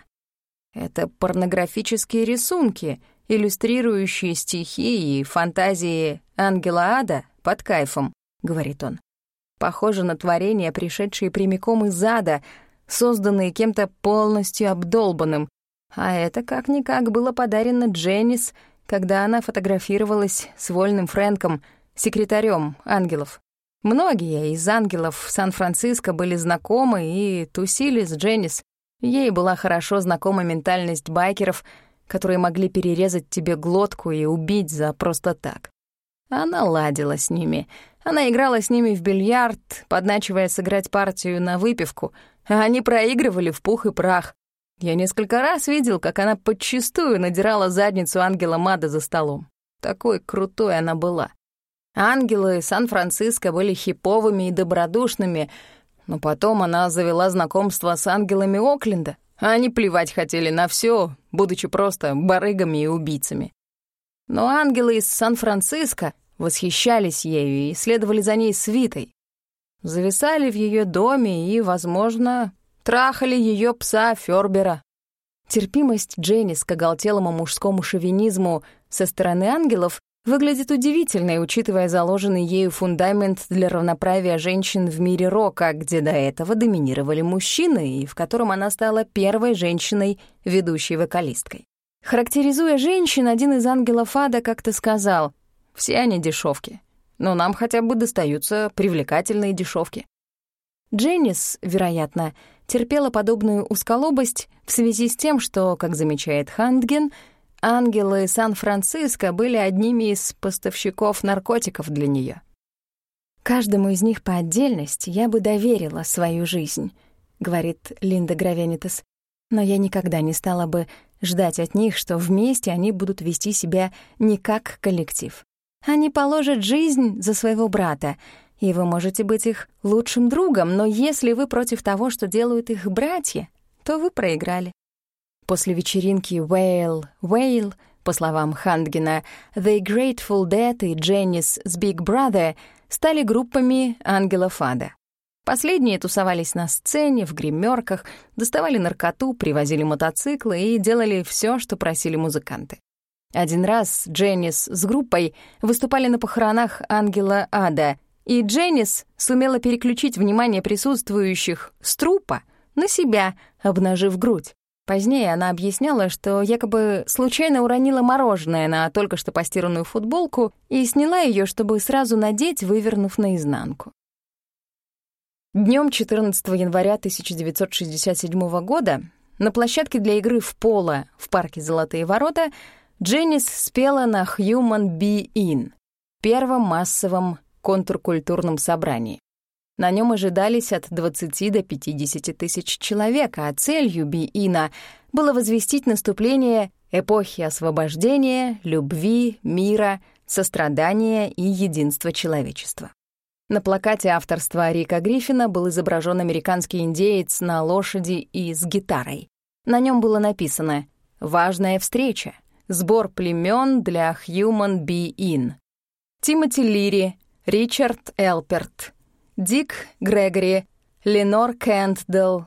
Это порнографические рисунки — иллюстрирующие стихи и фантазии Ангела Ада под кайфом, — говорит он. Похоже на творения, пришедшие прямиком из ада, созданные кем-то полностью обдолбанным. А это как-никак было подарено Дженнис, когда она фотографировалась с Вольным Фрэнком, секретарем ангелов. Многие из ангелов Сан-Франциско были знакомы и тусили с Дженнис. Ей была хорошо знакома ментальность байкеров — которые могли перерезать тебе глотку и убить за просто так. Она ладила с ними. Она играла с ними в бильярд, подначивая сыграть партию на выпивку, а они проигрывали в пух и прах. Я несколько раз видел, как она подчистую надирала задницу ангела Мада за столом. Такой крутой она была. Ангелы Сан-Франциско были хиповыми и добродушными, но потом она завела знакомство с ангелами Окленда, они плевать хотели на все, будучи просто барыгами и убийцами. Но ангелы из Сан-Франциско восхищались ею и следовали за ней свитой. Зависали в ее доме и, возможно, трахали ее пса Фербера. Терпимость Дженнис к оголтелому мужскому шовинизму со стороны ангелов выглядит удивительной, учитывая заложенный ею фундамент для равноправия женщин в мире рока, где до этого доминировали мужчины, и в котором она стала первой женщиной, ведущей вокалисткой. Характеризуя женщин, один из ангелов ада как-то сказал, «Все они дешевки, но нам хотя бы достаются привлекательные дешевки». Дженнис, вероятно, терпела подобную узколобость в связи с тем, что, как замечает Хандген, ангелы Сан-Франциско были одними из поставщиков наркотиков для нее. «Каждому из них по отдельности я бы доверила свою жизнь», — говорит Линда Гравенитас, «но я никогда не стала бы ждать от них, что вместе они будут вести себя не как коллектив. Они положат жизнь за своего брата, и вы можете быть их лучшим другом, но если вы против того, что делают их братья, то вы проиграли. После вечеринки «Whale, Whale», по словам Хандгена, «The Grateful Dead» и «Дженнис с Big Brother» стали группами ангелов ада. Последние тусовались на сцене, в гримерках, доставали наркоту, привозили мотоциклы и делали все, что просили музыканты. Один раз Дженнис с группой выступали на похоронах ангела ада, и Дженнис сумела переключить внимание присутствующих с трупа на себя, обнажив грудь. Позднее она объясняла, что якобы случайно уронила мороженое на только что постиранную футболку и сняла ее, чтобы сразу надеть, вывернув наизнанку. Днем 14 января 1967 года на площадке для игры в поло в парке «Золотые ворота» Дженнис спела на «Human Be In» — первом массовом контркультурном собрании. На нем ожидались от 20 до 50 тысяч человек, а целью Биина было возвестить наступление эпохи освобождения, любви, мира, сострадания и единства человечества. На плакате авторства Рика Гриффина был изображен американский индеец на лошади и с гитарой. На нем было написано «Важная встреча. Сбор племен для Human Be In». Тимоти Лири, Ричард Элперт, Дик Грегори, Ленор Кентдл,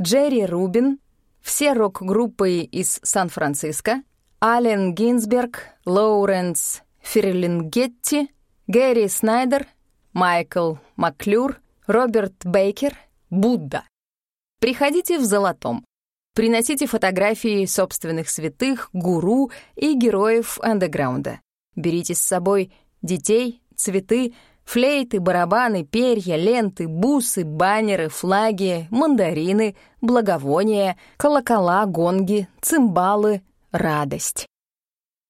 Джерри Рубин, все рок-группы из Сан-Франциско, Ален Гинзберг, Лоуренс Ферлингетти, Гэри Снайдер, Майкл Маклюр, Роберт Бейкер, Будда. Приходите в золотом. Приносите фотографии собственных святых, гуру и героев андеграунда. Берите с собой детей, цветы, Флейты, барабаны, перья, ленты, бусы, баннеры, флаги, мандарины, благовония, колокола, гонги, цимбалы, радость.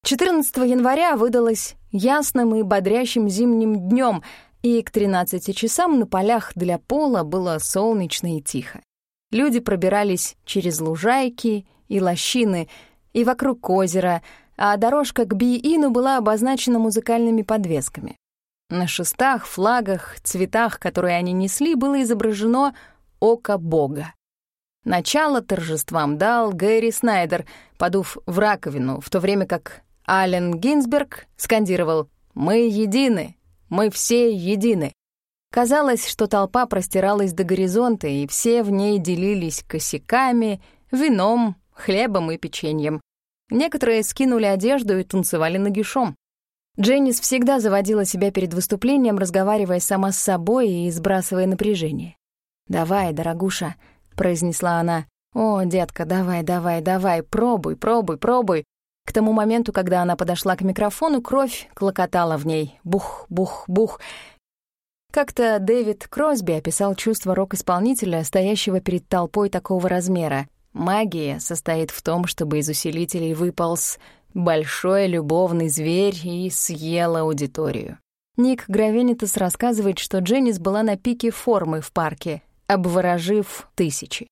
14 января выдалось ясным и бодрящим зимним днем, и к 13 часам на полях для пола было солнечно и тихо. Люди пробирались через лужайки и лощины и вокруг озера, а дорожка к Биину была обозначена музыкальными подвесками. На шестах, флагах, цветах, которые они несли, было изображено око Бога. Начало торжествам дал Гэри Снайдер, подув в раковину, в то время как Ален Гинзберг скандировал «Мы едины, мы все едины». Казалось, что толпа простиралась до горизонта, и все в ней делились косяками, вином, хлебом и печеньем. Некоторые скинули одежду и танцевали нагишом. Дженнис всегда заводила себя перед выступлением, разговаривая сама с собой и сбрасывая напряжение. «Давай, дорогуша», — произнесла она. «О, детка, давай, давай, давай, пробуй, пробуй, пробуй». К тому моменту, когда она подошла к микрофону, кровь клокотала в ней. Бух, бух, бух. Как-то Дэвид Кросби описал чувство рок-исполнителя, стоящего перед толпой такого размера. Магия состоит в том, чтобы из усилителей выполз большой любовный зверь и съел аудиторию. Ник Гравенитас рассказывает, что Дженнис была на пике формы в парке, обворожив тысячи.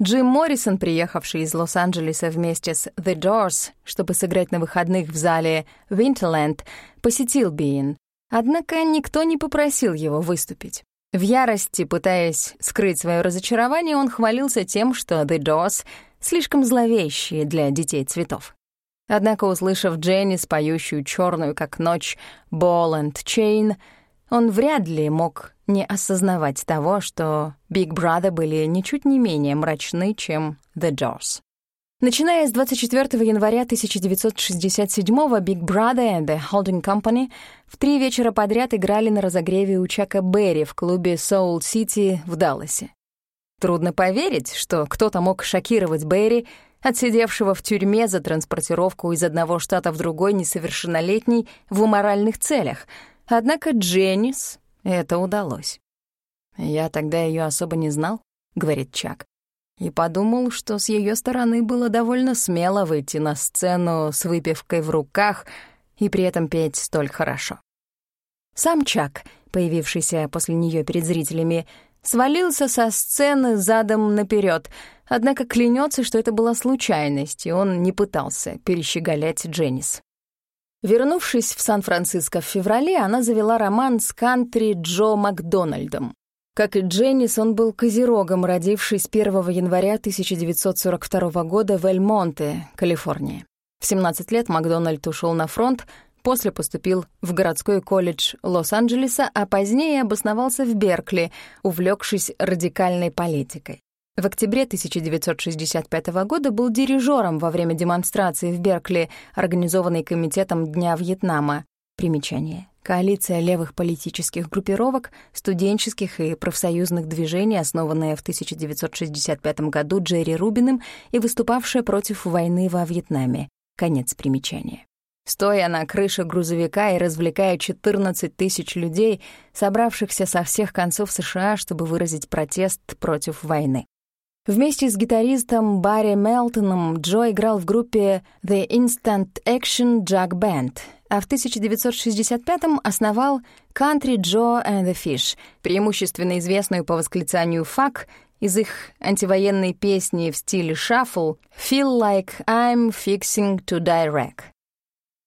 Джим Моррисон, приехавший из Лос-Анджелеса вместе с The Doors, чтобы сыграть на выходных в зале Winterland, посетил Биин. Однако никто не попросил его выступить. В ярости, пытаясь скрыть свое разочарование, он хвалился тем, что The Doors слишком зловещие для детей цветов. Однако, услышав Дженни, споющую черную как ночь «Ball and Chain», он вряд ли мог не осознавать того, что Big Brother были ничуть не менее мрачны, чем The Doors. Начиная с 24 января 1967-го Big Brother and The Holding Company в три вечера подряд играли на разогреве у Чака Берри в клубе Soul City в Далласе. Трудно поверить, что кто-то мог шокировать Берри отсидевшего в тюрьме за транспортировку из одного штата в другой несовершеннолетний в уморальных целях. Однако Дженнис это удалось. «Я тогда ее особо не знал», — говорит Чак. «И подумал, что с ее стороны было довольно смело выйти на сцену с выпивкой в руках и при этом петь столь хорошо». Сам Чак, появившийся после нее перед зрителями, свалился со сцены задом наперед, однако клянется, что это была случайность, и он не пытался перещеголять Дженнис. Вернувшись в Сан-Франциско в феврале, она завела роман с кантри Джо Макдональдом. Как и Дженнис, он был козерогом, родившись 1 января 1942 года в Эль-Монте, Калифорния. В 17 лет Макдональд ушел на фронт, после поступил в городской колледж Лос-Анджелеса, а позднее обосновался в Беркли, увлекшись радикальной политикой. В октябре 1965 года был дирижером во время демонстрации в Беркли, организованной Комитетом Дня Вьетнама. Примечание. Коалиция левых политических группировок, студенческих и профсоюзных движений, основанная в 1965 году Джерри Рубиным и выступавшая против войны во Вьетнаме. Конец примечания. Стоя на крыше грузовика и развлекая 14 тысяч людей, собравшихся со всех концов США, чтобы выразить протест против войны. Вместе с гитаристом Барри Мелтоном Джо играл в группе The Instant Action Jug Band, а в 1965-м основал Country Joe and the Fish, преимущественно известную по восклицанию «фак» из их антивоенной песни в стиле шаффл «Feel like I'm fixing to die wreck».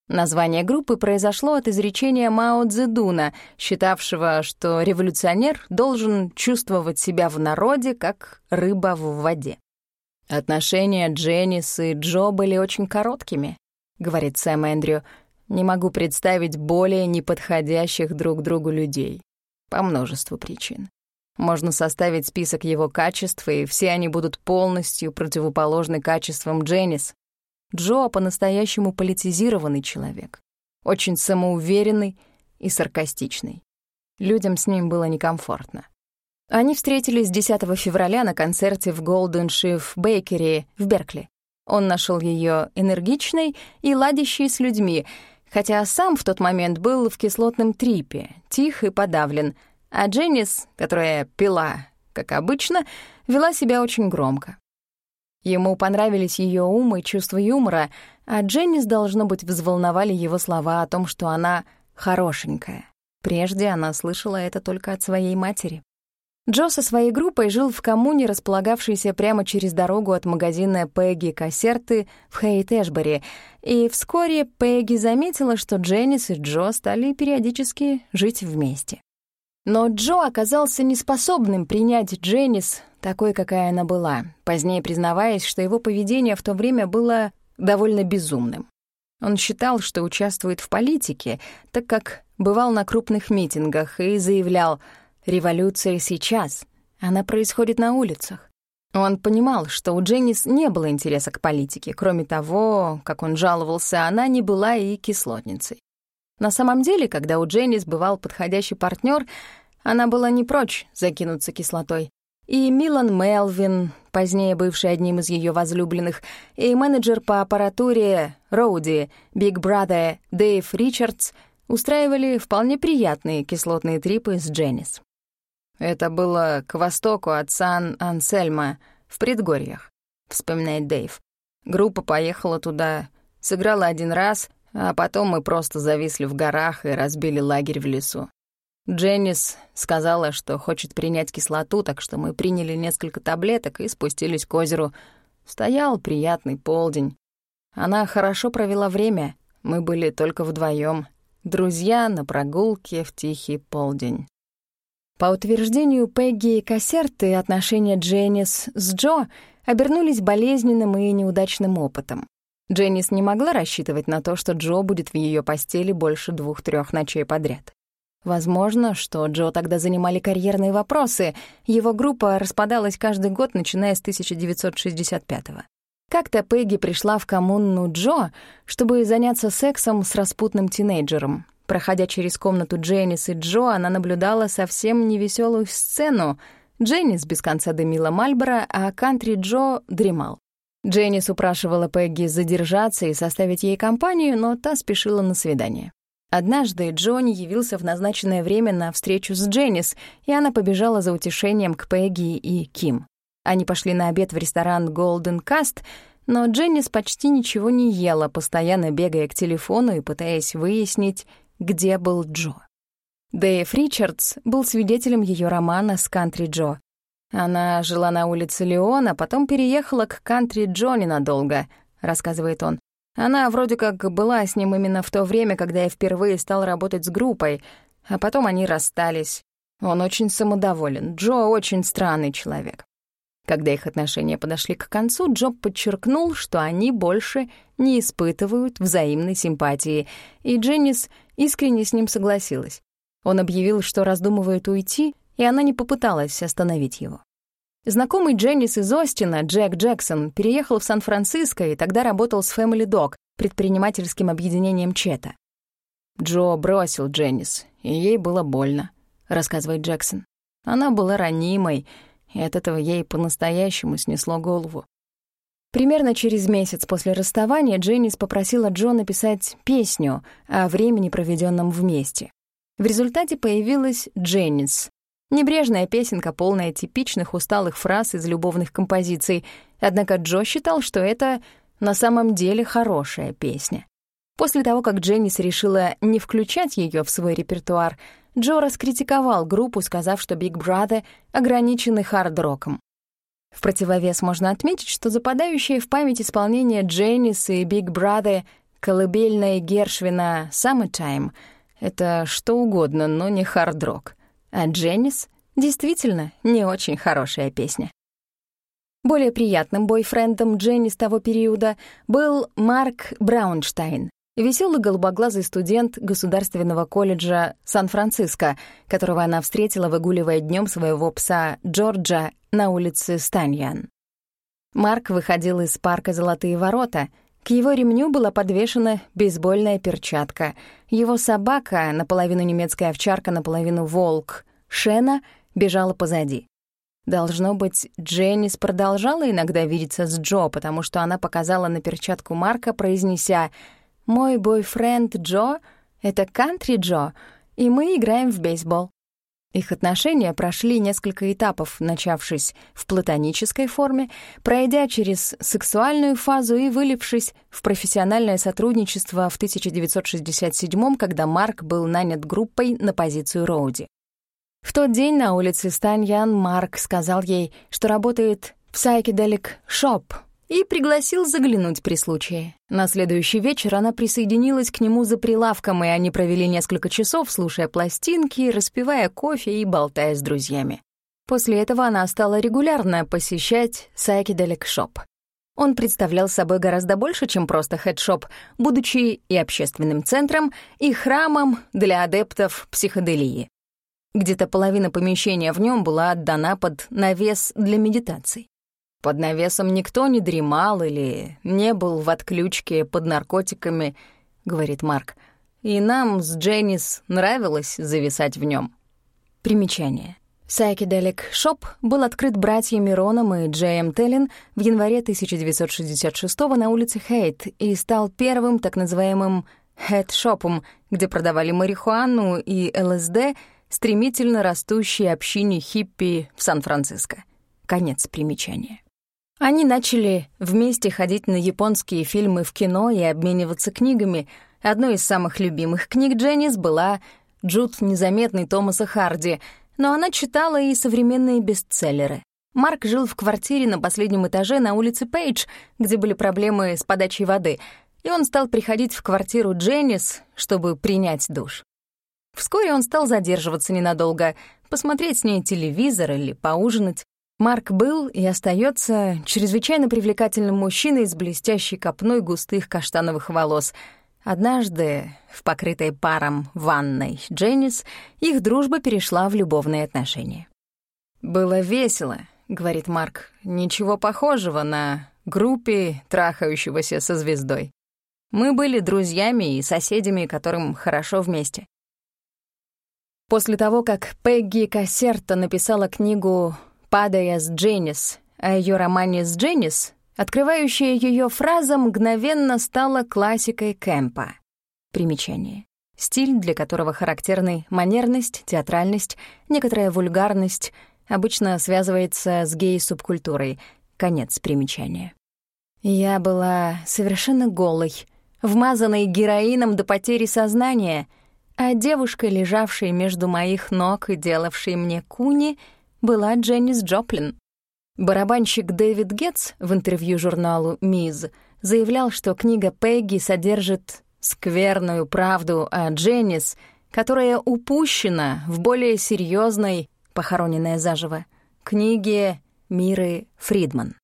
Название группы произошло от изречения Мао Цзэдуна, считавшего, что революционер должен чувствовать себя в народе, как рыба в воде. «Отношения Дженнис и Джо были очень короткими», — говорит Сэм Эндрю. «Не могу представить более неподходящих друг другу людей. По множеству причин. Можно составить список его качеств, и все они будут полностью противоположны качествам Дженнис. Джо по-настоящему политизированный человек, очень самоуверенный и саркастичный. Людям с ним было некомфортно. Они встретились 10 февраля на концерте в Golden Shift Bakery в Беркли. Он нашел ее энергичной и ладящей с людьми, хотя сам в тот момент был в кислотном трипе, тих и подавлен, а Дженнис, которая пила, как обычно, вела себя очень громко. Ему понравились ее ум и чувство юмора, а Дженнис, должно быть, взволновали его слова о том, что она хорошенькая. Прежде она слышала это только от своей матери. Джо со своей группой жил в коммуне, располагавшейся прямо через дорогу от магазина Пегги Кассерты в Хейт-Эшбери, и вскоре Пегги заметила, что Дженнис и Джо стали периодически жить вместе. Но Джо оказался неспособным принять Дженнис такой, какая она была, позднее признаваясь, что его поведение в то время было довольно безумным. Он считал, что участвует в политике, так как бывал на крупных митингах и заявлял «Революция сейчас, она происходит на улицах». Он понимал, что у Дженнис не было интереса к политике, кроме того, как он жаловался, она не была и кислотницей. На самом деле, когда у Дженнис бывал подходящий партнер, она была не прочь закинуться кислотой. И Милан Мелвин, позднее бывший одним из ее возлюбленных, и менеджер по аппаратуре Роуди, Биг Brother Дэйв Ричардс устраивали вполне приятные кислотные трипы с Дженнис. Это было к востоку от Сан-Ансельма, в предгорьях, вспоминает Дэйв. Группа поехала туда, сыграла один раз, а потом мы просто зависли в горах и разбили лагерь в лесу. Дженнис сказала, что хочет принять кислоту, так что мы приняли несколько таблеток и спустились к озеру. Стоял приятный полдень. Она хорошо провела время, мы были только вдвоем, друзья на прогулке в тихий полдень. По утверждению Пегги и Кассерты, отношения Дженнис с Джо обернулись болезненным и неудачным опытом. Дженнис не могла рассчитывать на то, что Джо будет в ее постели больше двух-трех ночей подряд. Возможно, что Джо тогда занимали карьерные вопросы. Его группа распадалась каждый год, начиная с 1965-го. Как-то Пегги пришла в коммуну Джо, чтобы заняться сексом с распутным тинейджером. Проходя через комнату Дженнис и Джо, она наблюдала совсем невеселую сцену. Дженнис без конца дымила Мальборо, а кантри Джо дремал. Дженнис упрашивала Пегги задержаться и составить ей компанию, но та спешила на свидание. Однажды Джонни явился в назначенное время на встречу с Дженнис, и она побежала за утешением к Пегги и Ким. Они пошли на обед в ресторан Golden Cast, но Дженнис почти ничего не ела, постоянно бегая к телефону и пытаясь выяснить, где был Джо. Дэйв Ричардс был свидетелем ее романа с Кантри Джо. Она жила на улице Леона, потом переехала к Кантри Джо ненадолго, рассказывает он. Она вроде как была с ним именно в то время, когда я впервые стал работать с группой, а потом они расстались. Он очень самодоволен. Джо очень странный человек. Когда их отношения подошли к концу, Джо подчеркнул, что они больше не испытывают взаимной симпатии, и Дженнис искренне с ним согласилась. Он объявил, что раздумывает уйти, и она не попыталась остановить его. Знакомый Дженнис из Остина, Джек Джексон, переехал в Сан-Франциско и тогда работал с Family Dog, предпринимательским объединением Чета. Джо бросил Дженнис, и ей было больно, рассказывает Джексон. Она была ранимой, и от этого ей по-настоящему снесло голову. Примерно через месяц после расставания Дженнис попросила Джо написать песню о времени, проведенном вместе. В результате появилась «Дженнис», Небрежная песенка, полная типичных усталых фраз из любовных композиций, однако Джо считал, что это на самом деле хорошая песня. После того, как Дженнис решила не включать ее в свой репертуар, Джо раскритиковал группу, сказав, что Big Brother ограничены хард-роком. В противовес можно отметить, что западающее в память исполнение Дженнис и Big Brother колыбельная Гершвина «Summertime» — это что угодно, но не хард-рок — а Дженнис действительно не очень хорошая песня. Более приятным бойфрендом Дженнис того периода был Марк Браунштайн, веселый голубоглазый студент Государственного колледжа Сан-Франциско, которого она встретила, выгуливая днем своего пса Джорджа на улице Станьян. Марк выходил из парка «Золотые ворота», к его ремню была подвешена бейсбольная перчатка. Его собака, наполовину немецкая овчарка, наполовину волк, Шена, бежала позади. Должно быть, Дженнис продолжала иногда видеться с Джо, потому что она показала на перчатку Марка, произнеся «Мой бойфренд Джо — это кантри Джо, и мы играем в бейсбол». Их отношения прошли несколько этапов, начавшись в платонической форме, пройдя через сексуальную фазу и вылившись в профессиональное сотрудничество в 1967 когда Марк был нанят группой на позицию Роуди. В тот день на улице Станьян Марк сказал ей, что работает в Psychedelic Shop, и пригласил заглянуть при случае. На следующий вечер она присоединилась к нему за прилавком, и они провели несколько часов, слушая пластинки, распивая кофе и болтая с друзьями. После этого она стала регулярно посещать Psychedelic Shop. Он представлял собой гораздо больше, чем просто хедшоп, будучи и общественным центром, и храмом для адептов психоделии. Где-то половина помещения в нем была отдана под навес для медитаций. Под навесом никто не дремал или не был в отключке под наркотиками, говорит Марк. И нам с Дженнис нравилось зависать в нем. Примечание. Psychedelic Shop был открыт братьями Роном и Джеем Теллин в январе 1966 на улице Хейт и стал первым так называемым «хед-шопом», где продавали марихуану и ЛСД стремительно растущей общине хиппи в Сан-Франциско. Конец примечания. Они начали вместе ходить на японские фильмы в кино и обмениваться книгами. Одной из самых любимых книг Дженнис была «Джуд незаметный» Томаса Харди, но она читала и современные бестселлеры. Марк жил в квартире на последнем этаже на улице Пейдж, где были проблемы с подачей воды, и он стал приходить в квартиру Дженнис, чтобы принять душ. Вскоре он стал задерживаться ненадолго, посмотреть с ней телевизор или поужинать. Марк был и остается чрезвычайно привлекательным мужчиной с блестящей копной густых каштановых волос. Однажды, в покрытой паром ванной Дженнис, их дружба перешла в любовные отношения. «Было весело», — говорит Марк, — «ничего похожего на группе, трахающегося со звездой. Мы были друзьями и соседями, которым хорошо вместе. После того, как Пегги Кассерта написала книгу «Падая с Дженнис», о ее романе с Дженнис, открывающая ее фраза мгновенно стала классикой Кэмпа. Примечание. стиль, для которого характерны манерность, театральность, некоторая вульгарность, обычно связывается с гей-субкультурой. Конец примечания. Я была совершенно голой, вмазанной героином до потери сознания, а девушкой, лежавшей между моих ног и делавшей мне куни, была Дженнис Джоплин. Барабанщик Дэвид Гетц в интервью журналу «Миз» заявлял, что книга Пегги содержит скверную правду о Дженнис, которая упущена в более серьезной, похороненная заживо, книге Миры Фридман.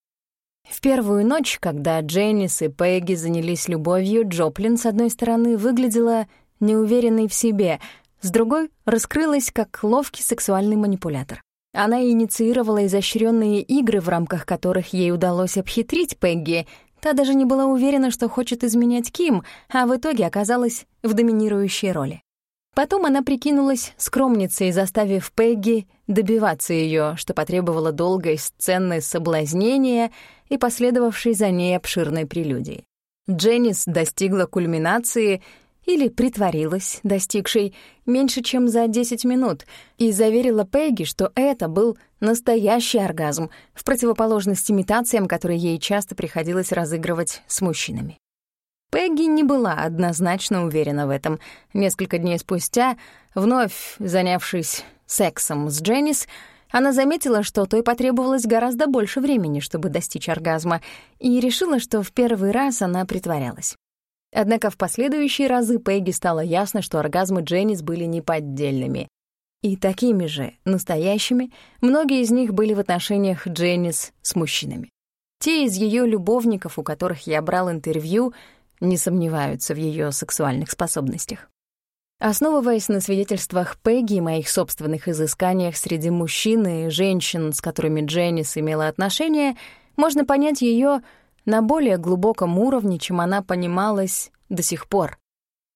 В первую ночь, когда Дженнис и Пегги занялись любовью, Джоплин, с одной стороны, выглядела неуверенной в себе, с другой — раскрылась как ловкий сексуальный манипулятор. Она инициировала изощренные игры, в рамках которых ей удалось обхитрить Пегги. Та даже не была уверена, что хочет изменять Ким, а в итоге оказалась в доминирующей роли. Потом она прикинулась скромницей, заставив Пегги добиваться ее, что потребовало долгой сцены соблазнения и последовавшей за ней обширной прелюдии. Дженнис достигла кульминации или притворилась достигшей меньше, чем за 10 минут, и заверила Пегги, что это был настоящий оргазм, в противоположность имитациям, которые ей часто приходилось разыгрывать с мужчинами. Пегги не была однозначно уверена в этом. Несколько дней спустя, вновь занявшись сексом с Дженнис, она заметила, что той потребовалось гораздо больше времени, чтобы достичь оргазма, и решила, что в первый раз она притворялась. Однако в последующие разы Пегги стало ясно, что оргазмы Дженнис были неподдельными. И такими же, настоящими, многие из них были в отношениях Дженнис с мужчинами. Те из ее любовников, у которых я брал интервью, не сомневаются в ее сексуальных способностях. Основываясь на свидетельствах Пегги и моих собственных изысканиях среди мужчин и женщин, с которыми Дженнис имела отношения, можно понять ее на более глубоком уровне, чем она понималась до сих пор.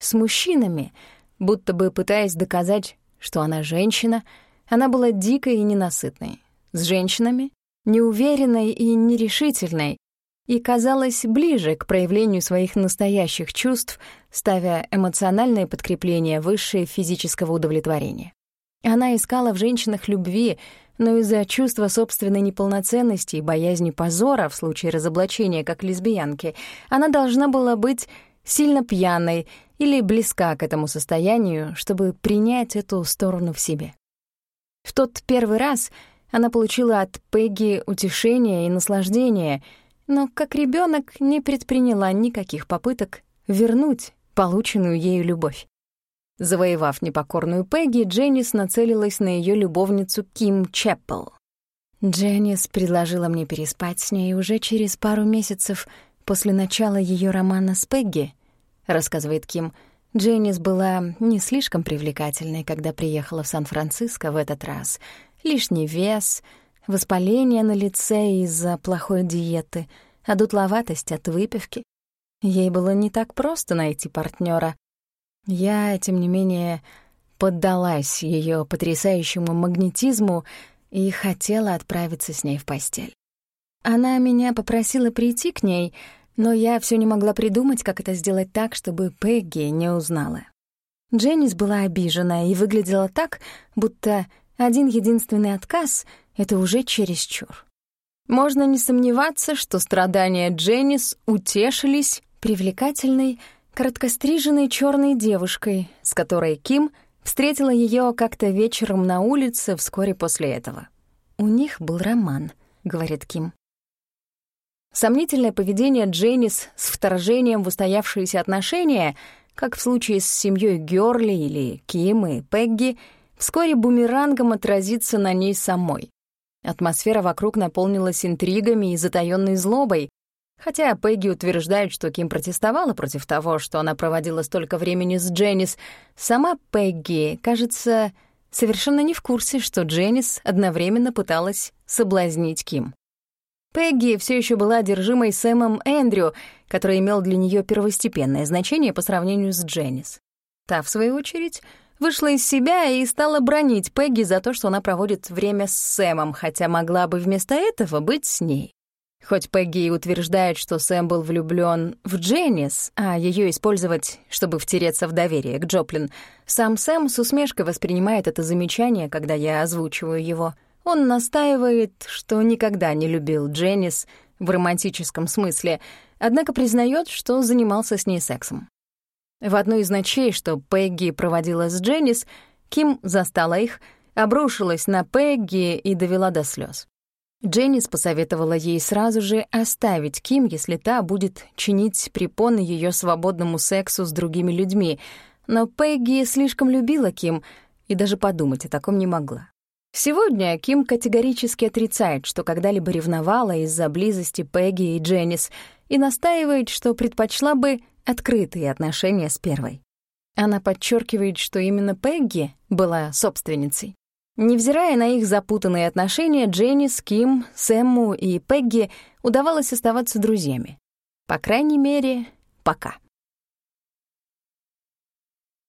С мужчинами, будто бы пытаясь доказать, что она женщина, она была дикой и ненасытной. С женщинами — неуверенной и нерешительной, и казалась ближе к проявлению своих настоящих чувств, ставя эмоциональное подкрепление выше физического удовлетворения. Она искала в женщинах любви, но из-за чувства собственной неполноценности и боязни позора в случае разоблачения как лесбиянки она должна была быть сильно пьяной или близка к этому состоянию, чтобы принять эту сторону в себе. В тот первый раз она получила от Пегги утешение и наслаждение — но как ребенок не предприняла никаких попыток вернуть полученную ею любовь. Завоевав непокорную Пегги, Дженнис нацелилась на ее любовницу Ким Чеппел. Дженнис предложила мне переспать с ней уже через пару месяцев после начала ее романа с Пегги, рассказывает Ким. Дженнис была не слишком привлекательной, когда приехала в Сан-Франциско в этот раз. Лишний вес — воспаление на лице из-за плохой диеты, а дутловатость от выпивки. Ей было не так просто найти партнера. Я, тем не менее, поддалась ее потрясающему магнетизму и хотела отправиться с ней в постель. Она меня попросила прийти к ней, но я все не могла придумать, как это сделать так, чтобы Пегги не узнала. Дженнис была обижена и выглядела так, будто один единственный отказ — это уже чересчур. Можно не сомневаться, что страдания Дженнис утешились привлекательной, короткостриженной черной девушкой, с которой Ким встретила ее как-то вечером на улице вскоре после этого. «У них был роман», — говорит Ким. Сомнительное поведение Дженнис с вторжением в устоявшиеся отношения, как в случае с семьей Гёрли или Ким и Пегги, вскоре бумерангом отразится на ней самой. Атмосфера вокруг наполнилась интригами и затаённой злобой, хотя Пегги утверждает, что Ким протестовала против того, что она проводила столько времени с Дженнис, сама Пегги, кажется, совершенно не в курсе, что Дженнис одновременно пыталась соблазнить Ким. Пегги все еще была одержимой Сэмом Эндрю, который имел для нее первостепенное значение по сравнению с Дженнис. Та, в свою очередь, вышла из себя и стала бронить Пегги за то, что она проводит время с Сэмом, хотя могла бы вместо этого быть с ней. Хоть Пегги и утверждает, что Сэм был влюблён в Дженнис, а её использовать, чтобы втереться в доверие к Джоплин, сам Сэм с усмешкой воспринимает это замечание, когда я озвучиваю его. Он настаивает, что никогда не любил Дженнис в романтическом смысле, однако признает, что занимался с ней сексом. В одну из ночей, что Пегги проводила с Дженнис, Ким застала их, обрушилась на Пегги и довела до слез. Дженнис посоветовала ей сразу же оставить Ким, если та будет чинить препоны ее свободному сексу с другими людьми, но Пегги слишком любила Ким и даже подумать о таком не могла. Сегодня Ким категорически отрицает, что когда-либо ревновала из-за близости Пегги и Дженнис и настаивает, что предпочла бы открытые отношения с первой. Она подчеркивает, что именно Пегги была собственницей. Невзирая на их запутанные отношения, Дженни Ким, Сэмму и Пегги удавалось оставаться друзьями. По крайней мере, пока.